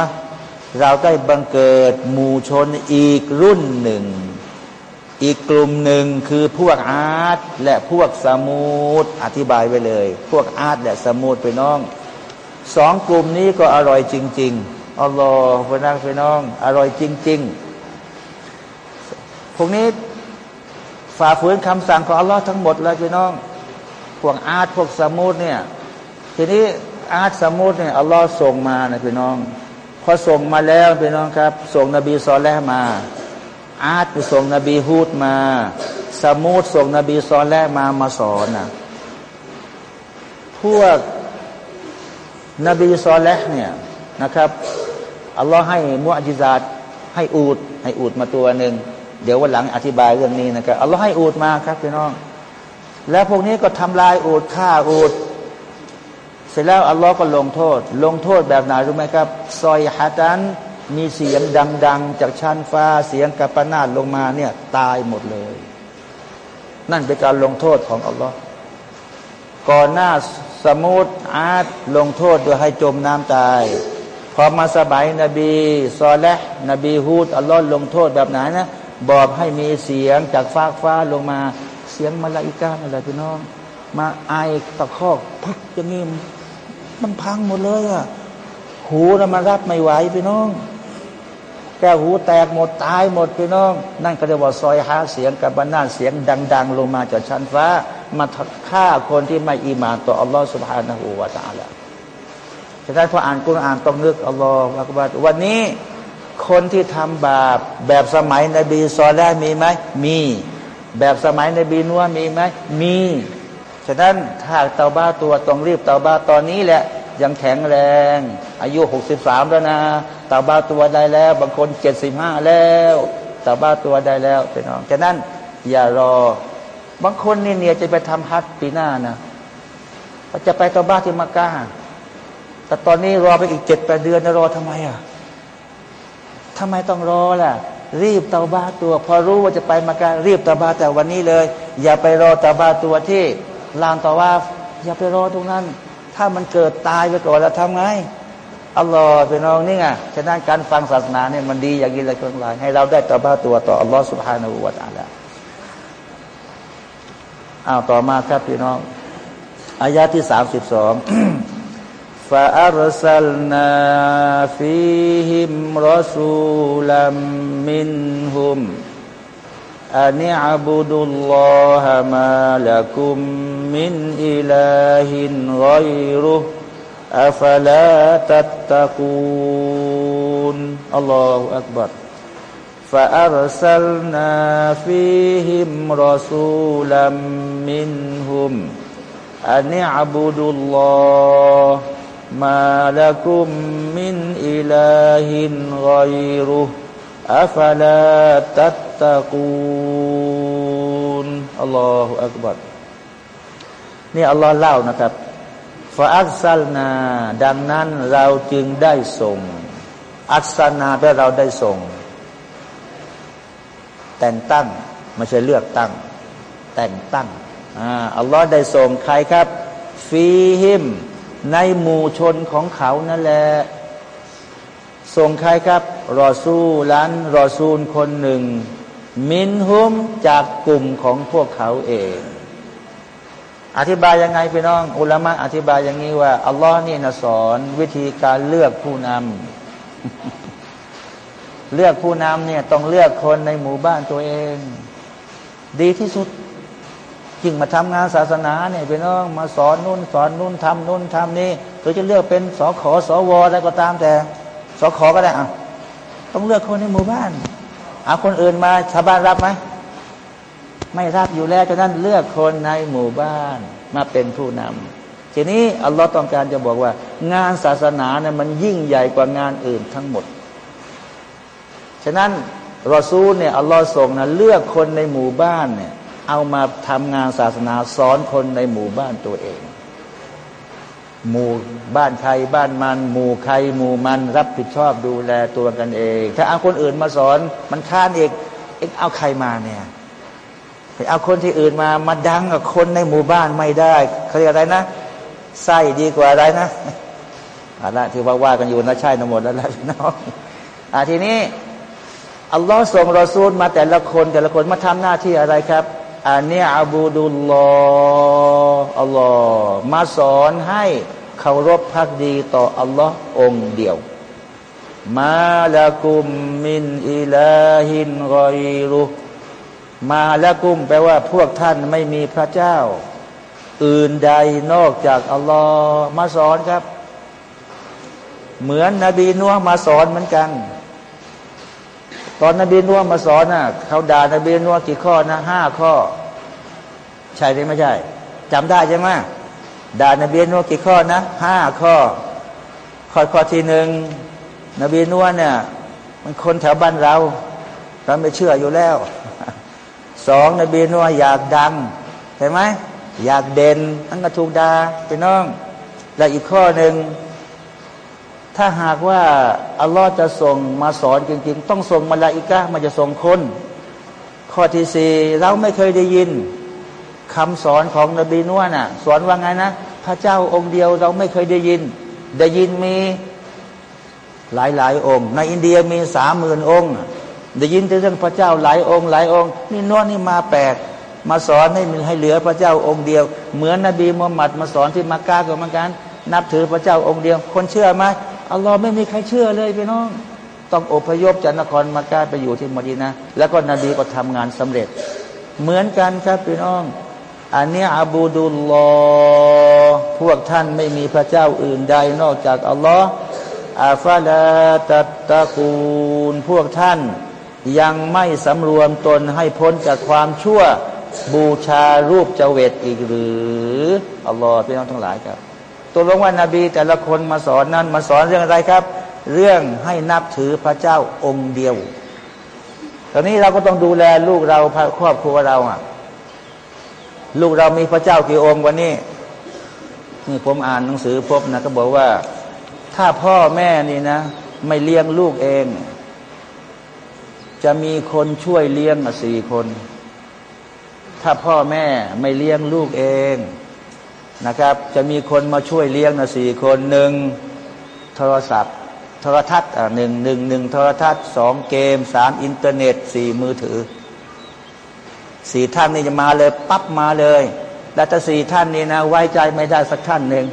เราได้บังเกิดหมู่ชนอีกรุ่นหนึ่ง อีกกลุ่มหนึ่งคือพวกอาดและพวกษะมูดอธิบายไว้เลย พวกอาดและษะมูดพี่น้องสองกลุ่มนี้ก็อร่อยจริงๆอัลลอฮฺพนักพี่น้อง อร่อยจริง ๆ พวกนี้ ฝ่าฝืนคำสั่งของอัลลอฮ์ทั้งหมดเลยพี่น้องพวกอาดพวกษะมูดเนี่ย ทีนี้อาดษะมูดเนี่ยอัลลอฮ์ส่งมานะพี่น้อง พอส่งมาแล้วพี่น้องครับ ส่งนบีซอและห์มา อาดส่งนบีฮูดมาษะมูดส่งนบีซอและห์มามาสอนนะพวกนบีซอและห์เนี่ยนะครับอัลลอฮ์ให้มุอจิซาตให้อูดให้อูดมาตัวหนึ่ง เดี๋ยววันหลังอธิบายเรื่องนี้นะครับอัลลอฮ์ให้อูดมาครับพี่น้อง แล้วพวกนี้ก็ทำลายอูดฆ่าอูดเสร็จแล้วอัลลอฮ์ก็ลงโทษ ลงโทษแบบไหนรู้ไหมครับ ซอยฮัตันมีเสียงดัง ๆ จากชั้นฟ้าเสียงกัปปนาตลงมาเนี่ยตายหมดเลย นั่นเป็นการลงโทษของอัลลอฮ์ก่อนหน้าสมุดอาร์ตลงโทษโดยให้จมน้ำตาย พอมาสมัยนบีซอลและนบีฮูดอัลลอฮ์ลงโทษแบบไหนนะ บอกให้มีเสียงจากฟ้าฟ้าลงมาเสียงมาลาอิกาอะไรพี่น้อง มาไอตะคอกพักอย่างนี้มันพังหมดเลยอะหูนะมันรับไม่ไหวพี่น้อง แก้วหูแตกหมดตายหมดพี่น้อง นั่นก็เรียกว่าซอยหาเสียงกับบรรณาเสียงดัง ๆ ลงมาจากชั้นฟ้า มาฆ่าคนที่ไม่อีมานต่ออัลลอฮฺสุบฮานะฮูวาตาละฉะนั้นพออ่านกุรอานต้องนึกอัลลอฮฺว่าวันนี้ คนที่ทำบาป แบบสมัยนบีซอแลมีไหมมี แบบสมัยนบีนัวมีไหมมี ฉะนั้นถ้าเตาบ้าตัวต้องรีบเตาบ้าตอนนี้แหละ ยังแข็งแรง อายุหกสิบสามแล้วนะเตาบ้าตัวได้แล้ว บางคนเจ็ดสิบห้าแล้วเตาบ้าตัวได้แล้วพี่น้องฉะนั้นอย่ารอบางคนนี่เนี่ยจะไปทำฮัทปีหน้านะจะไปเตาบ้าที่มักกะแต่ตอนนี้รอไปอีกเจ็ดแปดเดือนจะรอทำไมอะ ทำไมต้องรอล่ะ รีบเตาบ้าตัว พอรู้ว่าจะไปมาการรีบเตาบ้าแต่วันนี้เลย อย่าไปรอเตาบ้าตัวที่ลานต่อว่าอย่าไปรอตรงนั้น ถ้ามันเกิดตายไปก่อนแล้วทำไงอัลลอฮ์เป็นน้องนี่ไงฉะนั้นการฟังศาสนาเนี่ยมันดีอย่างนี้เลยทั้งหลายให้เราได้ตาบ้าตัวต่ออัลลอฮ์สุบฮานาอูวาตาละอ้าวต่อมาครับพี่น้องอายาที่สามสิบสอง فأرسلنا فيهم رسولا منهم أن اعبدوا الله ما لكم من إله غيره أفلا تتقون. الله أكبر. فأرسلنا فيهم رسولا منهم أن اعبدوا الله มาละกุมมินอิลาฮินรอยรุอัฟลาตัตตะกูนอัลลอฮฺอักบัดนี่อัลลอฮ์เล่านะครับฟาอักซัลนา ดังนั้นเราจึงได้ส่ง อักซนาแปลเราได้ส่ง แต่งตั้งไม่ใช่เลือกตั้ง แต่งตั้งอัลลอฮ์ได้ส่งใครครับ ฟีฮิม ในหมู่ชนของเขานั่นแหละส่งใครครับ รอซูลันรอซูลคนหนึ่ง มินฮุมจากกลุ่มของพวกเขาเอง อธิบายยังไงพี่น้อง อุลามะอธิบายอย่างนี้ว่า อัลลอฮ์นี่นะสอนวิธีการเลือกผู้นำเลือกผู้นำเนี่ยต้องเลือกคนในหมู่บ้านตัวเอง ดีที่สุด ยิ่งมาทำงานศาสนาเนี่ยพี่น้องมาสอนนู่นสอนนู่นทำนู่นทำนี่ตัวจะเลือกเป็นสขสวอะไรก็ตามแต่สขก็ได้อะต้องเลือกคนในหมู่บ้านเอาคนอื่นมาชาวบ้านรับไหมไม่รับอยู่แล้วฉะนั้นเลือกคนในหมู่บ้านมาเป็นผู้นำทีนี้อัลลอฮ์ต้องการจะบอกว่า งานศาสนาเนี่ยมันยิ่งใหญ่กว่างานอื่นทั้งหมด ฉะนั้นรอซูลเนี่ยอัลลอฮ์ส่งนะเลือกคนในหมู่บ้านเนี่ย เอามาทำงานศาสนาสอนคนในหมู่บ้านตัวเอง หมู่บ้านใครบ้านมัน หมู่ใครหมู่มันรับผิดชอบดูแลตัวกันเอง ถ้าเอาคนอื่นมาสอนมันค้านเองเองเอาใครมาเนี่ยไปเอาคนที่อื่นมามาดังกับคนในหมู่บ้านไม่ได้เขาเรียกอะไรนะไส้ดีกว่าอะไรนะอะไรที่ว่าว่ากันอยู่นะใช่ทั้งหมดแล้วและพี่น้องอ่าทีนี้อัลลอฮ์ส่งรอซูลมาแต่ละคนแต่ละคนมาทำหน้าที่อะไรครับ อันนี้อับูดุลลอฮ์อัลลอฮ์มาสอนให้เคารพพักดีต่ออัลลอฮ์องเดียว มาละกุมมินอิลาฮินรอยรุมาละกุมแปลว่าพวกท่านไม่มีพระเจ้า อื่นใดนอกจากอัลลอฮ์มาสอนครับ เหมือนนบีนัวมาสอนเหมือนกัน ตอนนบีนัวมาสอนน่ะเขาด่านบีนัวกี่ข้อนะห้าข้อ ใช่หรือไม่ใช่จำได้ใช่ไหมด่านบีนัวกี่ข้อนะห้าข้อ ข้อข้อที่หนึ่งนบีนัวเนี่ยมันคนแถวบ้านเรา เราไม่เชื่ออยู่แล้วสองนบีนัวอยากดังเห็นไหมอยากเด่นทั้งกระทูกดาไปน้อง และอีกข้อหนึ่ง ถ้าหากว่าอัลลอฮ์จะส่งมาสอนจริง ๆ ต้องส่งมาลาอิกะมาจะส่งคน ข้อที่สี่เราไม่เคยได้ยินคำสอนของนบีนวน่ะ สอนว่าไงนะ พระเจ้าองค์เดียวเราไม่เคยได้ยิน ได้ยินมีหลายหลายองค์ ในอินเดียมีสามหมื่นองค์ได้ยินแต่เรื่องพระเจ้าหลายองค์ หลายองค์นี่นวนี่มาแปดมาสอนให้ให้เหลือพระเจ้าองค์เดียว เหมือนนบีมุฮัมมัดมาสอนที่มักกะก็เหมือนกัน นับถือพระเจ้าองค์เดียว คนเชื่อไหม อัลลอฮ์ไม่มีใครเชื่อเลยพี่น้อง ต้องอพยพจากนครมักกะไปอยู่ที่มดีนะแล้วก็นบีก็ทำงานสำเร็จ เหมือนกันครับพี่น้อง อันนี้อับูดุลลอพวกท่านไม่มีพระเจ้าอื่นใดนอกจากอัลลอฮ์อาฟาลาตตตะกูลพวกท่านยังไม่สำรวมตนให้พ้นจากความชั่วบูชารูปเจเวตอีกหรืออัลลอฮ์พี่น้องทั้งหลายครับ ตัวลงว่านาบีแต่ละคนมาสอนนั้นมาสอนเรื่องอะไรครับ เรื่องให้นับถือพระเจ้าองค์เดียว ตอนนี้เราก็ต้องดูแลลูกเราครอบครัวเราอะ ลูกเรามีพระเจ้ากี่องค์วันนี้นี่ผมอ่านหนังสือพบนะก็บอกว่า ถ้าพ่อแม่นี่นะ ไม่เลี้ยงลูกเอง จะมีคนช่วยเลี้ยงมาสี่คน ถ้าพ่อแม่ไม่เลี้ยงลูกเอง นะครับ จะมีคนมาช่วยเลี้ยงนะสี่คนหนึ่งโทรศัพท์ โทรทัศน์อ่าหนึ่งหนึ่งหนึ่งโทรทัศน์สองเกมสามอินเทอร์เน็ตสี่มือถือสี่ท่านนี่จะมาเลยปั๊บมาเลย แล้วถ้าสี่ท่านนี่นะ ไว้ใจไม่ได้สักท่านหนึ่ง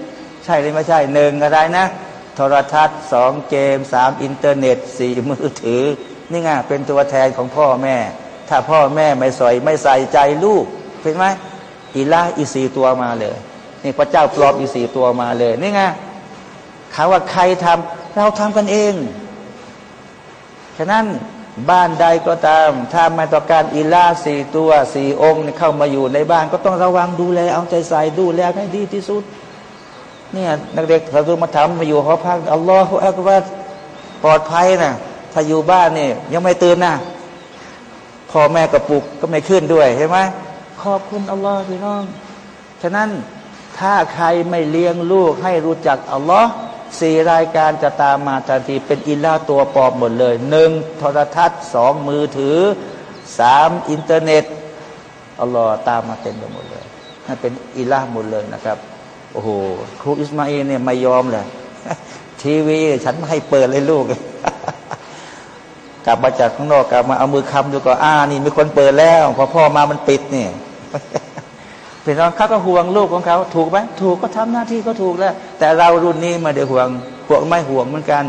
ใช่หรือไม่ใช่หนึ่งอะไรนะ โทรทัศน์สองเกมสามอินเทอร์เน็ตสี่มือถือ นี่ไงเป็นตัวแทนของพ่อแม่ ถ้าพ่อแม่ไม่ใส่ไม่ใส่ใจลูกเป็นไหมอิลาฮ์อีสี่ตัวมาเลย นี่พระเจ้าปลอมอีสี่ตัวมาเลย นี่ไงเขาว่าใครทำเราทำกันเอง ฉะนั้นบ้านใดก็ตาม ถ้ามาต่อการอีลาสี่ตัวสี่องค์เข้ามาอยู่ในบ้าน ก็ต้องระวังดูแล เอาใจใส่ดูแลให้ดีที่สุด เนี่ยนักเด็กเราดูมาทำมาอยู่หอพักอัลลอฮฺอักบารปลอดภัยนะถ้าอยู่บ้านนี่ยังไม่ตื่นนะพ่อแม่กระปุกก็ไม่ขึ้นด้วยเห็นไหมขอบคุณอัลลอฮฺพี่น้อง ฉะนั้น ถ้าใครไม่เลี้ยงลูกให้รู้จักอัลลอฮ์สี่รายการจะตามมาทันทีเป็นอิลาฮ์ตัวปลอมหมดเลยหนึ่งโทรทัศน์สองมือถือสามอินเทอร์เน็ตอัลลอฮ์ตามมาเต็มไปหมดเลยนั่นเป็นอิลาฮ์หมดเลยนะครับโอ้โหครูอิสมาอิลเนี่ยไม่ยอมเลยทีวี ฉันไม่ให้เปิดเลยลูก กลับมาจากข้างนอกกลับมาเอามือคำดูก็อ่านี่มีคนเปิดแล้ว พอพ่อมามันปิดนี่ พี่น้องเขาก็ห่วงลูกของเขาถูกไหมถูกก็ทำหน้าที่ก็ถูกแล้ว แต่เรารุ่นนี้มาเดี๋ยวห่วงห่วงไม่ห่วงเหมือนกัน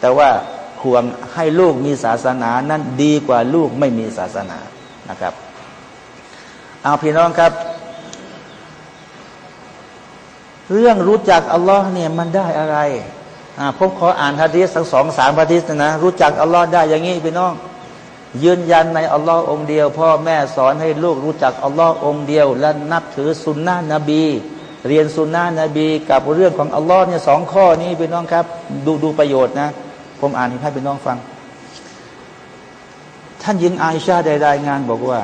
แต่ว่าห่วงให้ลูกมีศาสนานั้นดีกว่าลูกไม่มีศาสนานะครับ เอาพี่น้องครับ เรื่องรู้จักอัลลอฮ์เนี่ยมันได้อะไรอ่าผมขออ่านฮะดีษสักสองสามฮะดีษนะรู้จักอัลลอฮ์ได้อย่างนี้พี่น้อง ยืนยันในอัลลอฮ์องเดียว พ่อแม่สอนให้ลูกรู้จักอัลลอฮ์องเดียว และนับถือสุนนะนบี เรียนสุนนะนบี กับเรื่องของอัลลอฮ์เนี่ยสองข้อนี้พี่น้องครับ ดูดูประโยชน์นะ ผมอ่านให้พี่น้องฟัง ท่านยิงอาอิชาได้รายงานบอกว่า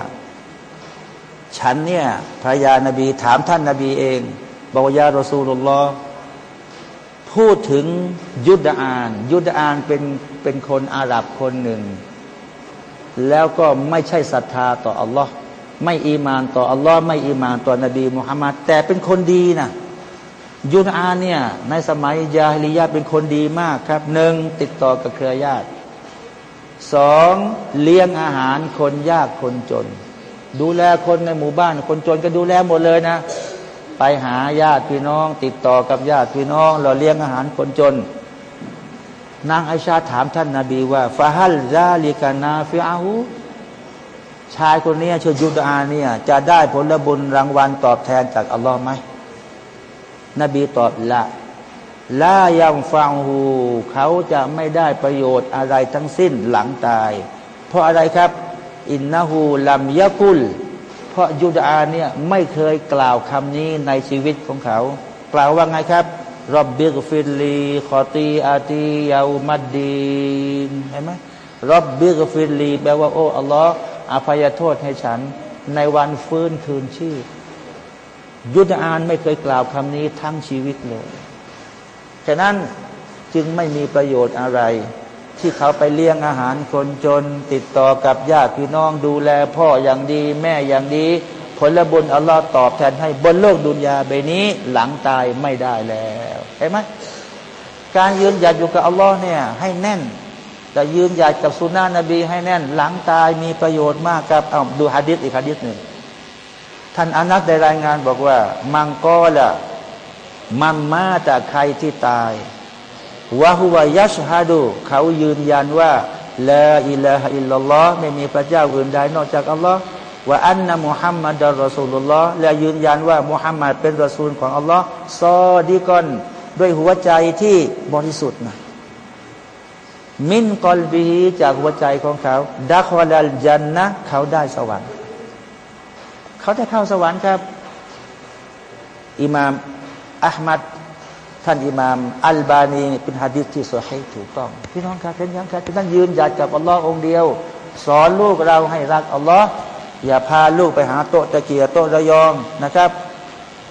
ฉันเนี่ยภรรยานาบีถามท่านนาบีเองบอกว่ายารอซูลุลลอฮ์พูดถึงยุดอาน ยุดอานเป็นเป็นคนอาหรับคนหนึ่ง แล้วก็ไม่ใช่ศรัทธาต่ออัลลอฮ์ไม่อีมานต่ออัลลอฮ์ไม่อีมานต่อนบีมุฮัมมัดแต่เป็นคนดีนะยุดอาเนี่ยในสมัยยาฮิลิยาเป็นคนดีมากครับหนึ่งติดต่อกับเครือญาติสองเลี้ยงอาหารคนยากคนจน ดูแลคนในหมู่บ้าน คนจนก็ดูแลหมดเลยนะ ไปหาญาติพี่น้อง ติดต่อกับญาติพี่น้องเราเลี้ยงอาหารคนจน นางไอชาถามท่านนาบีว่าฟาฮัลซาลิกานาฟิอาหูชายคนนี้ชื่อยุดาเนี่ยจะได้ผลบุญรางวัลตอบแทนจากอัลลอฮ์ไหมนบีตอบละลายังฟังหูเขาจะไม่ได้ประโยชน์อะไรทั้งสิ้นหลังตาย เพราะอะไรครับ إنه لم يقل เพราะญุดอานเนี่ยไม่เคยกล่าวคำนี้ในชีวิตของเขา กล่าวว่าไงครับ رب اغفر لي خطيئتي يوم الدين เห็นไหมرب اغفر لي แปลว่าโอ้อัลลอฮ์อภัยโทษให้ฉัน ในวันฟื้นคืนชีพญุดอานไม่เคยกล่าวคำนี้ทั้งชีวิตเลยฉะนั้นจึงไม่มีประโยชน์อะไร ที่เขาไปเลี้ยงอาหารคนจน ติดต่อกับญาติพี่น้องดูแลพ่ออย่างดี แม่อย่างดี ผลบุญอัลลอฮ์ตอบแทนให้บนโลกดุนยาใบนี้หลังตายไม่ได้แล้วเห็นไหมการยืนหยัดอยู่กับอัลลอฮ์เนี่ยให้แน่น แต่ยืนหยัดกับสุนนะนบีให้แน่น หลังตายมีประโยชน์มากครับเอาดูฮะดิษอีกฮะดิษหนึ่งท่านอานัสได้รายงานบอกว่า من قال من مات ใครที่ตาย وهو يشهد เขายืนยันว่าلا إله إلا الله ไม่มีพระเจ้าอื่นใดนอกจากอัลลอฮ์ وأن محمدا رسول الله และยืนยันว่ามุฮัมมัดเป็นรอสูลของอัลลอฮ์صادقا ด้วยหัวใจที่บริสุทธิ์นะمن قلبه จากหัวใจของเขาدخل الجنة เขาได้สวรรค์ เขาได้เข้าสวรรค์ครับ อิมามอัลมัดท่านอิมาม อัลบานีเป็นฮะดิษที่สให้ถูกต้อง พี่น้องครับเป็นยังครับท่านยืนหยัดกับอัลลอฮ์องเดียว สอนลูกเราให้รักอัลลอฮ์ อย่าพาลูกไปหาโต๊ะตะเกียโต๊ะระยองนะครับ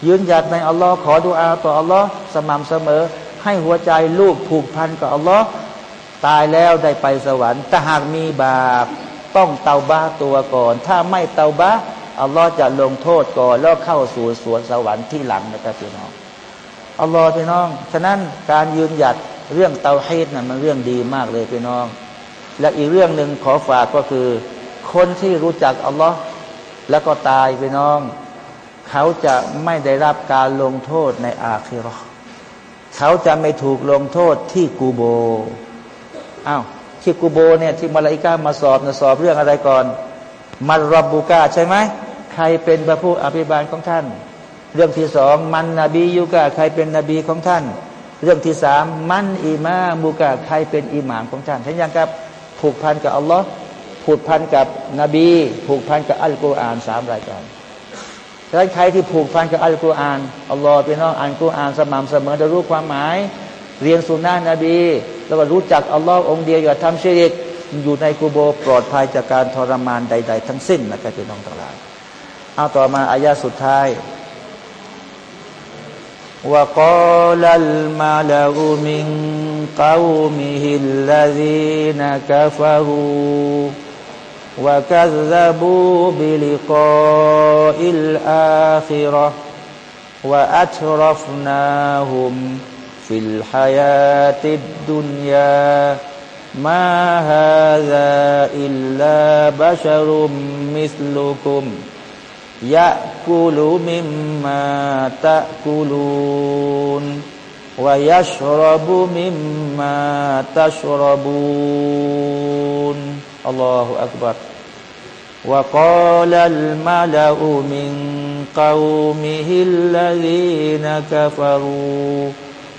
ยืนหยัดในอัลลอฮ์ขอดุอาต่ออัลลอฮ์สม่ำเสมอ ให้หัวใจลูกผูกพันกับอัลลอฮ์ตายแล้วได้ไปสวรรค์ถ้าหากมีบาปต้องเตาบ้าตัวก่อน ถ้าไม่เตาบ้าอัลลอฮ์จะลงโทษก่อนแล้วเข้าสู่สวนสวรรค์ที่หลังนะครับพี่น้องอัลลอฮ์พี่น้อง ฉะนั้นการยืนหยัดเรื่องเตาฮีดนะ่ะมันเรื่องดีมากเลยพี่น้อง และอีกเรื่องหนึ่งขอฝากก็คือ คนที่รู้จักอัลลอฮ์แล้วก็ตายพี่น้อง เขาจะไม่ได้รับการลงโทษในอาคิรอเขาจะไม่ถูกลงโทษที่กูโบอ้าวที่กูโบเนี่ยที่มาลาอิกามาสอบนะสอบเรื่องอะไรก่อนมารบบูกาใช่ไหมใครเป็นพระผู้อภิบาลของท่าน เรื่องที่สองมันนบียุกะใครเป็นนบีของท่าน เรื่องที่สามมันอิมามุกะใครเป็นอิหมามของท่านท่านยังครับผูกพันกับอัลลอฮ์ ผูกพันกับนบี ผูกพันกับอัลกุรอานสามรายการดังนั้นใครที่ผูกพันกับอัลกุรอานอัลลอฮ์พี่น้องอ่านกุรอานสม่ำเสมอจะรู้ความหมาย เรียนสุนนะนบี แล้วก็รู้จักอัลลอฮ์องเดียวอย่าทำชีริกอยู่ในกูโบปลอดภัยจากการทรมานใด ๆ ทั้งสิ้นนะครับพี่น้องทั้งหลายเอาต่อมาอายาสุดท้ายว่าก็ลัลมาลาอุมิงกาวมิฮิลลาดีนักฟารู وكذبوا بلقاء الآخرة وأترفناهم في الحياة الدنيا. ما هذا إلا بشر مثلكم. يأكل مما تأكلون ويشرب مما تشربون. الله أكبر. وقال الملأ من قومه الذين كفروا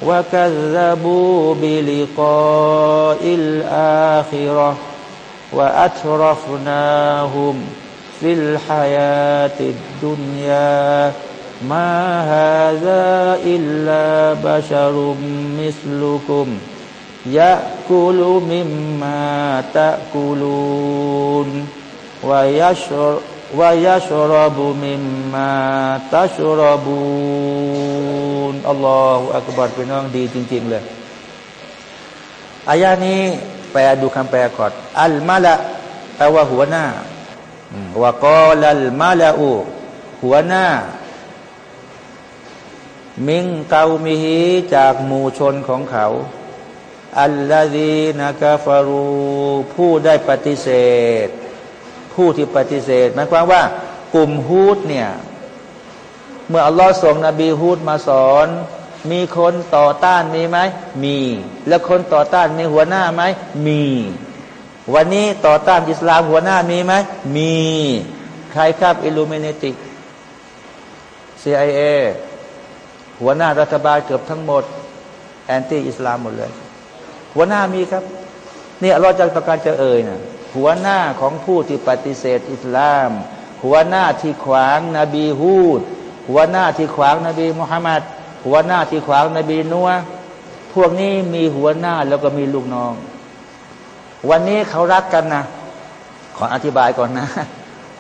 وكذبوا بلقاء الآخرة وأترفناهم في الحياة الدنيا. ما هذا إلا بشر مثلكم. ยะกูลูมิมมาตะกูลูนวายาชรวายาชรบุมิมมาตะชรบุนอัลลอฮฺอักบัดเป็น้องดีจริง ๆ เลยอายานี้แปลดูคำแปลก่อนอัลมาละแปลว่าหัวหน้าวกอลัลมาละอูหัวหน้า มิงเกามิฮีจากหมู่ชนของเขา อัลลอฮีนักฟารูผู้ได้ปฏิเสธ ผู้ที่ปฏิเสธหมายความว่ากลุ่มฮูดเนี่ย เมื่ออัลลอฮ์ส่งนบีฮูดมาสอน มีคนต่อต้านมีไหมมี แล้วคนต่อต้านมีหัวหน้าไหมมี วันนี้ต่อต้านอิสลามหัวหน้ามีไหมมี ใครครับ Illuminati CIA หัวหน้ารัฐบาลเกือบทั้งหมดแอนตี้อิสลามหมดเลย หัวหน้ามีครับเนี่ยเราจะประการจะเอ่ยนะหัวหน้าของผู้ที่ปฏิเสธอิสลาม หัวหน้าที่ขวางนบีฮูดหัวหน้าที่ขวางนบีมุฮัมมัดหัวหน้าที่ขวางนบีนัวพวกนี้มีหัวหน้าแล้วก็มีลูกน้อง วันนี้เขารักกันนะขออธิบายก่อนนะ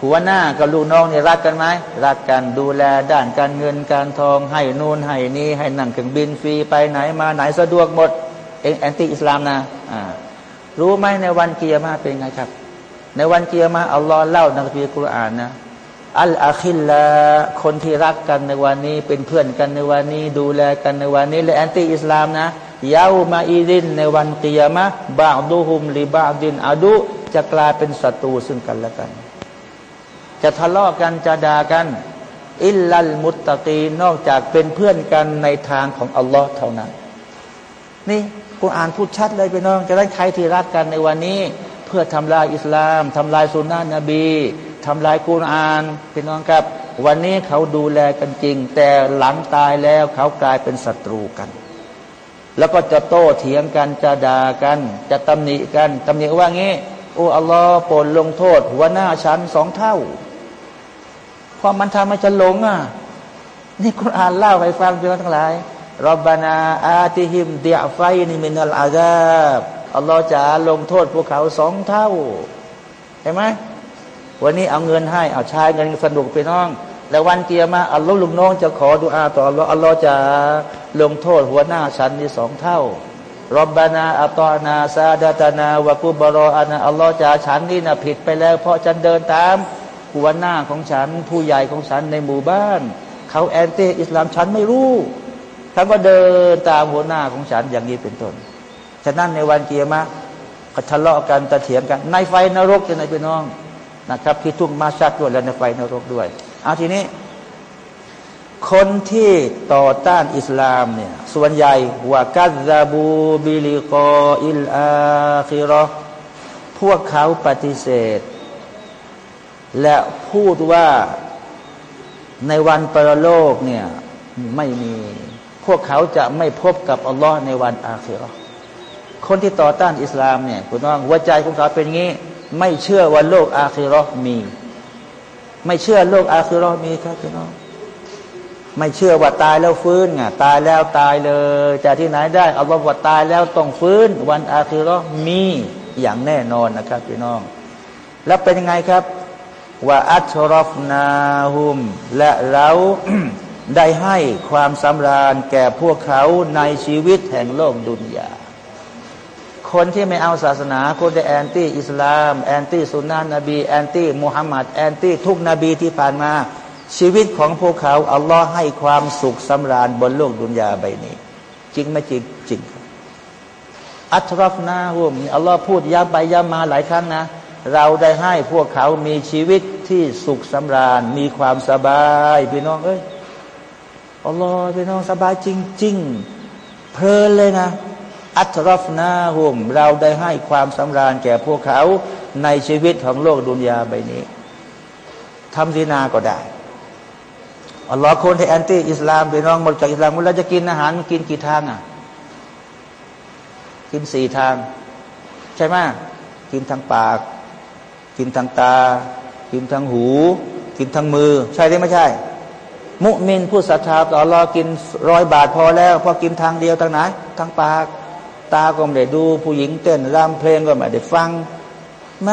หัวหน้ากับลูกน้องเนี่ยรักกันไหมรักกันดูแลด้านการเงินการทอง ให้นู่นให้นี่ให้นั่งเครื่องบินฟรีไปไหนมาไหนสะดวกหมด เองแอนตี้อิสลามนะอ่ารู้ไหมในวันกิยามะฮ์เป็นไงครับ ในวันกิยามะฮ์อัลลอฮ์เล่าในคัมภีร์กุรอานนะالأخلاء คนที่รักกันในวันนี้ เป็นเพื่อนกันในวันนี้ ดูแลกันในวันนี้และแอนตี้อิสลามนะยาวมาอีดินในวันกิยามะบาดูฮุมลีบาดินอาดุจะกลายเป็นศัตรูซึ่งกันและกัน จะทะเลาะกันจะด่ากัน อิลลัลมุตตะกีนอกจากเป็นเพื่อนกันในทางของอัลลอฮ์เท่านั้น นี่ กุณอ่านพูดชัดเลยไปน้อง จะได้ใครที่รักกันในวันนี้ เพื่อทำลายอิสลามทำลายสุนนะนบีทำลายกุรอานพี่น้องครับ วันนี้เขาดูแลกันจริง แต่หลังตายแล้วเขากลายเป็นศัตรูกัน แล้วก็จะโต้เถียงกันจะด่ากัน จะตำหนิกันตำหนิว่างี้ โอ้อัลลอฮ์โปรดลงโทษ หัวหน้าชั้นสองเท่า ความมันทำให้ฉันหลงอะนี่คุณอ่านเล่าให้ฟังพี่องทั้งหลาย รบบานาอาติฮิมเดียไฟนิมินัลอาซาบอัลลอฮ์จะลงโทษพวกเขาสองเท่าเห็นไหมวันนี้เอาเงินให้เอาใช้เงินสนุกพี่น้อง แล้ววันกิยามะฮ์อัลลอฮ์ลูกน้องจะขอดุอาต่ออัลลอฮ์อัลลอฮ์จะลงโทษหัวหน้าชั้นที่สองเท่ารบบานาอัตอนาซาดาตานาวะกุบรออานาอัลลอฮ์จะฉันนี่นะผิดไปแล้ว เพราะฉันเดินตามหัวหน้าของฉัน ผู้ใหญ่ของฉันในหมู่บ้าน เขาแอนตี้อิสลามฉันไม่รู้ ฉันก็เดินตามหัวหน้าของฉันอย่างนี้เป็นต้น ฉะนั้นในวันกิยามะฮ์ก็ทะเลาะกันตะเถียงกัน ในไฟนรกจะไหนพี่น้องนะครับที่ทุ่งมะห์ชัรด้วยและในไฟนรกด้วยเอาทีนี้ คนที่ต่อต้านอิสลามเนี่ยส่วนใหญ่وكذبوا بلقاء الآخرة พวกเขาปฏิเสธ และพูดว่าในวันปรโลกเนี่ยไม่มี พวกเขาจะไม่พบกับอัลลอฮ์ในวันอาคิรอคนที่ต่อต้านอิสลามเนี่ยคุณน้องหัวใจของเขาเป็นงี้ ไม่เชื่อว่าโลกอาคิรอมี ไม่เชื่อโลกอาคิรอมีครับพี่น้องไม่เชื่อว่าตายแล้วฟื้นไงตายแล้วตายเลยแต่ที่ไหนได้เอาว่าตายแล้วต้องฟื้น วันอาคิรอมีอย่างแน่นอนนะครับพี่น้อง แล้วเป็นยังไงครับว่าอัชรอฟนาหุมและเรา ได้ให้ความสำราญแก่พวกเขาในชีวิตแห่งโลกดุนยา คนที่ไม่เอาศาสนาคนที่แอนตี้อิสลาม แอนตี้สุนนะนบี แอนตี้มุฮัมมัดแอนตี้ทุกนบีที่ผ่านมา ชีวิตของพวกเขาอัลลอฮ์ให้ความสุขสำราญบนโลกดุนยาใบนี้ จริงไหมจริงจริง أترفناهم อัลลอฮ์พูดย้ำไปย้ำมาหลายครั้งนะ เราได้ให้พวกเขามีชีวิตที่สุขสำราญมีความสบายพี่น้องเอ้ย อัลลอฮ์พี่น้องสบายจริง ๆ เพลินเลยนะ อัตรฟนาหุมเราได้ให้ความสำราญแก่พวกเขาในชีวิตของโลกดุนยาใบนี้ทำซีนาก็ได้อัลลอฮ์คนที่แอนตี้อิสลามไปน้องหมดจากอิสลามเราจะกินอาหารกินกี่ทางอะ กินสี่ทาง ใช่ไหมกินทางปาก กินทางตา กินทางหู กินทางมือ ใช่หรือไม่ใช่ มุมินผู้ศรัทธาต่อรอกินร้อยบาทพอแล้ว พอกินทางเดียวทางไหนทางปาก ตาก็ไม่ได้ดูผู้หญิงเต้นรำเพลงก็ไม่ได้ฟังไหม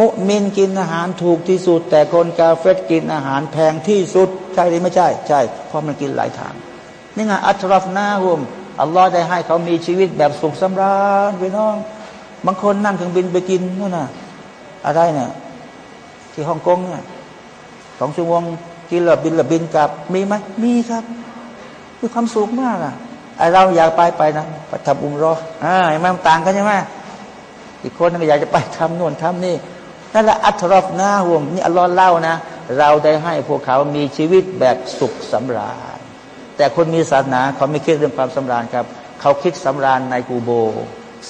มุมินกินอาหารถูกที่สุด แต่คนกาเฟตกินอาหารแพงที่สุด ใช่หรือไม่ใช่ ใช่เพราะมันกินหลายทางนี่ไงอัตรฟนาหุมอัลลอฮ์ได้ให้เขามีชีวิตแบบสุขสำราญไปน้อง บางคนนั่งเครื่องบินไปกินนู่นน่ะอะไรเนี่ยที่ฮ่องกงเนี่ยสองชั่วโมง กินละบินละบินกลับมีไหมมีครับมีความสุขมากอะไอเราอยากไปไปนะไปทำอุมรออ่าเห็นไหมมันต่างกันใช่ไหมอีกคนนึงอยากจะไปทำนู่นทำนี่นั่นแหละอัตรฟนาห่วงนี่อัลลอฮ์เล่านะ เราได้ให้พวกเขามีชีวิตแบบสุขสำราญ แต่คนมีศาสนาเขาไม่คิดเรื่องความสำราญครับ เขาคิดสำราญในกูโบ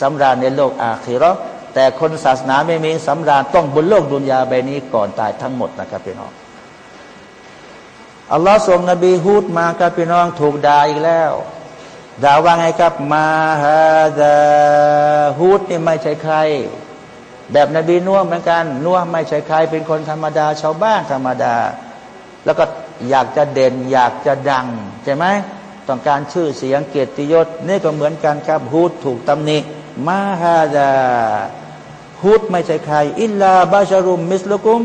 สำราญในโลกอาคีรอแต่คนศาสนาไม่มีสำราญต้องบนโลกดุนยาใบนี้ก่อนตายทั้งหมดนะครับพี่น้อง อัลลอฮ์ส่งนบีฮูดมาครับพี่น้องถูกด่าอีกแล้วด่าว่าไงครับมาฮาดาฮูดนี่ไม่ใช่ใคร แบบนบีนัวเหมือนกันนัวไม่ใช่ใคร เป็นคนธรรมดา ชาวบ้านธรรมดา แล้วก็อยากจะเด่น อยากจะดังใช่ไหมต้องการชื่อเสียงเกียรติยศนี่ก็เหมือนกันครับฮูดถูกตำหนิมาฮาดาฮูดไม่ใช่ใคร อิลลาบาชารุมมิสลุกุม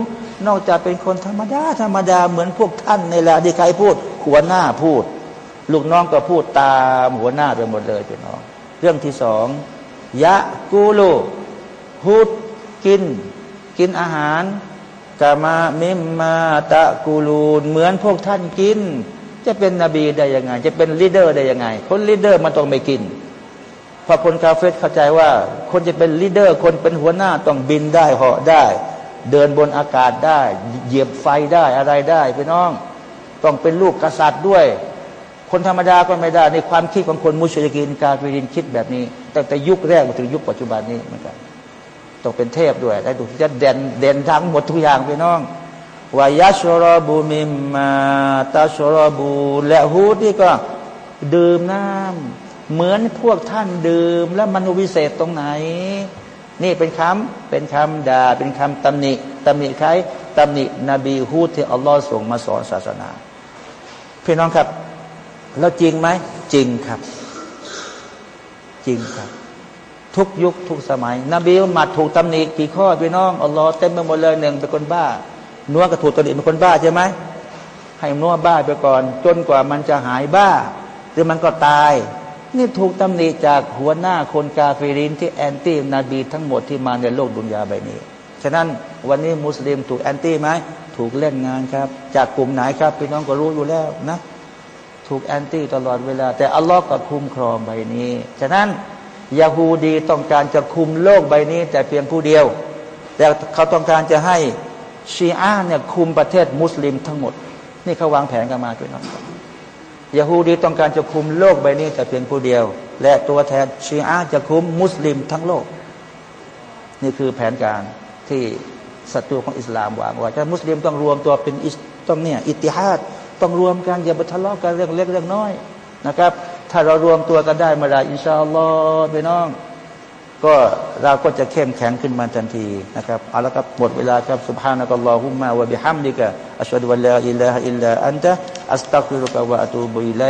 นอกจากเป็นคนธรรมดาธรรมดาเหมือนพวกท่านในละที่ใครพูด หัวหน้าพูด ลูกน้องก็พูดตามหัวหน้าไปหมดเลยพี่น้อง เรื่องที่สองยะกูลูฮูดกิน กินอาหารكما مما تأكلون เหมือนพวกท่านกิน จะเป็นนบีได้ยังไง จะเป็น leader ได้ยังไง คน leader มันต้องไม่กินพอคนกาเฟรเข้าใจว่า คนจะเป็น leader คนเป็นหัวหน้าต้องบินได้เหาะได้ เดินบนอากาศได้ เหยียบไฟได้อะไรได้พี่น้อง ต้องเป็นลูกกษัตริย์ด้วย คนธรรมดาก็ไม่ได้ ในความคิดของคนมุชริกีนกาเฟรินคิดแบบนี้ตั้งแต่ยุคแรกมาถึงยุคปัจจุบันนี้เหมือนกันต้องเป็นเทพด้วยได้ดูที่จะเด่นเด่นทั้งหมดทุกอย่างพี่น้องวายาชรบูมิมมาตาชรบูและฮูดนี่ก็ดื่มน้ำเหมือนพวกท่านดื่ม แล้วมันวิเศษตรงไหน นี่เป็นคำเป็นคำด่าเป็นคำตำหนิตำหนิใครตำหนินบีฮูดที่อัลลอฮ์ส่งมาสอนศาสนา พี่น้องครับ แล้วจริงไหมจริงครับ จริงครับ ทุกยุคทุกสมัย นบีมุฮัมมัดถูกตำหนิกี่ข้อพี่น้องอัลลอฮ์เต็มไปหมดเลยหนึ่งเป็นคนบ้านัวก็ถูกตำหนิเป็นคนบ้าใช่ไหมให้นัวบ้าไปก่อน จนกว่ามันจะหายบ้าหรือมันก็ตาย นี่ถูกตำหนิจากหัวหน้าคนกาเฟรินที่แอนตี้นบีทั้งหมดที่มาในโลกดุนยาใบนี้ ฉะนั้นวันนี้มุสลิมถูกแอนตี้ไหมถูกเล่นงานครับ จากกลุ่มไหนครับพี่น้องก็รู้อยู่แล้วนะ ถูกแอนตี้ตลอดเวลา แต่อัลลอฮ์ก็คุ้มครองใบนี้ ฉะนั้นยาฮูดีต้องการจะคุมโลกใบนี้ แต่เพียงผู้เดียว แต่เขาต้องการจะให้ชีอะเนี่ยคุมประเทศมุสลิมทั้งหมด นี่เขาวางแผนกันมาด้วยน้อง ยาฮูดีต้องการจะคุมโลกใบนี้แต่เพียงผู้เดียว และตัวแทนชีอะจะคุมมุสลิมทั้งโลก นี่คือแผนการที่ศัตรูของอิสลามวางไว้ถ้ามุสลิมต้องรวมตัวเป็นต้องเนี่ยاتحاد ต้องรวมกันอย่าไปทะเลาะกันเรื่องเล็กเรื่องน้อยนะครับ ถ้าเรารวมตัวกันได้เมื่อไรอินชาอัลลอฮ์พี่น้อง ก็เราก็จะเข้มแข็งขึ้นมาทันทีนะครับเอาละครับหมดเวลาครับسبحانك اللهم وبحمدك أشهد أن لا إله إلا أنت أستغفرك وأتوب إل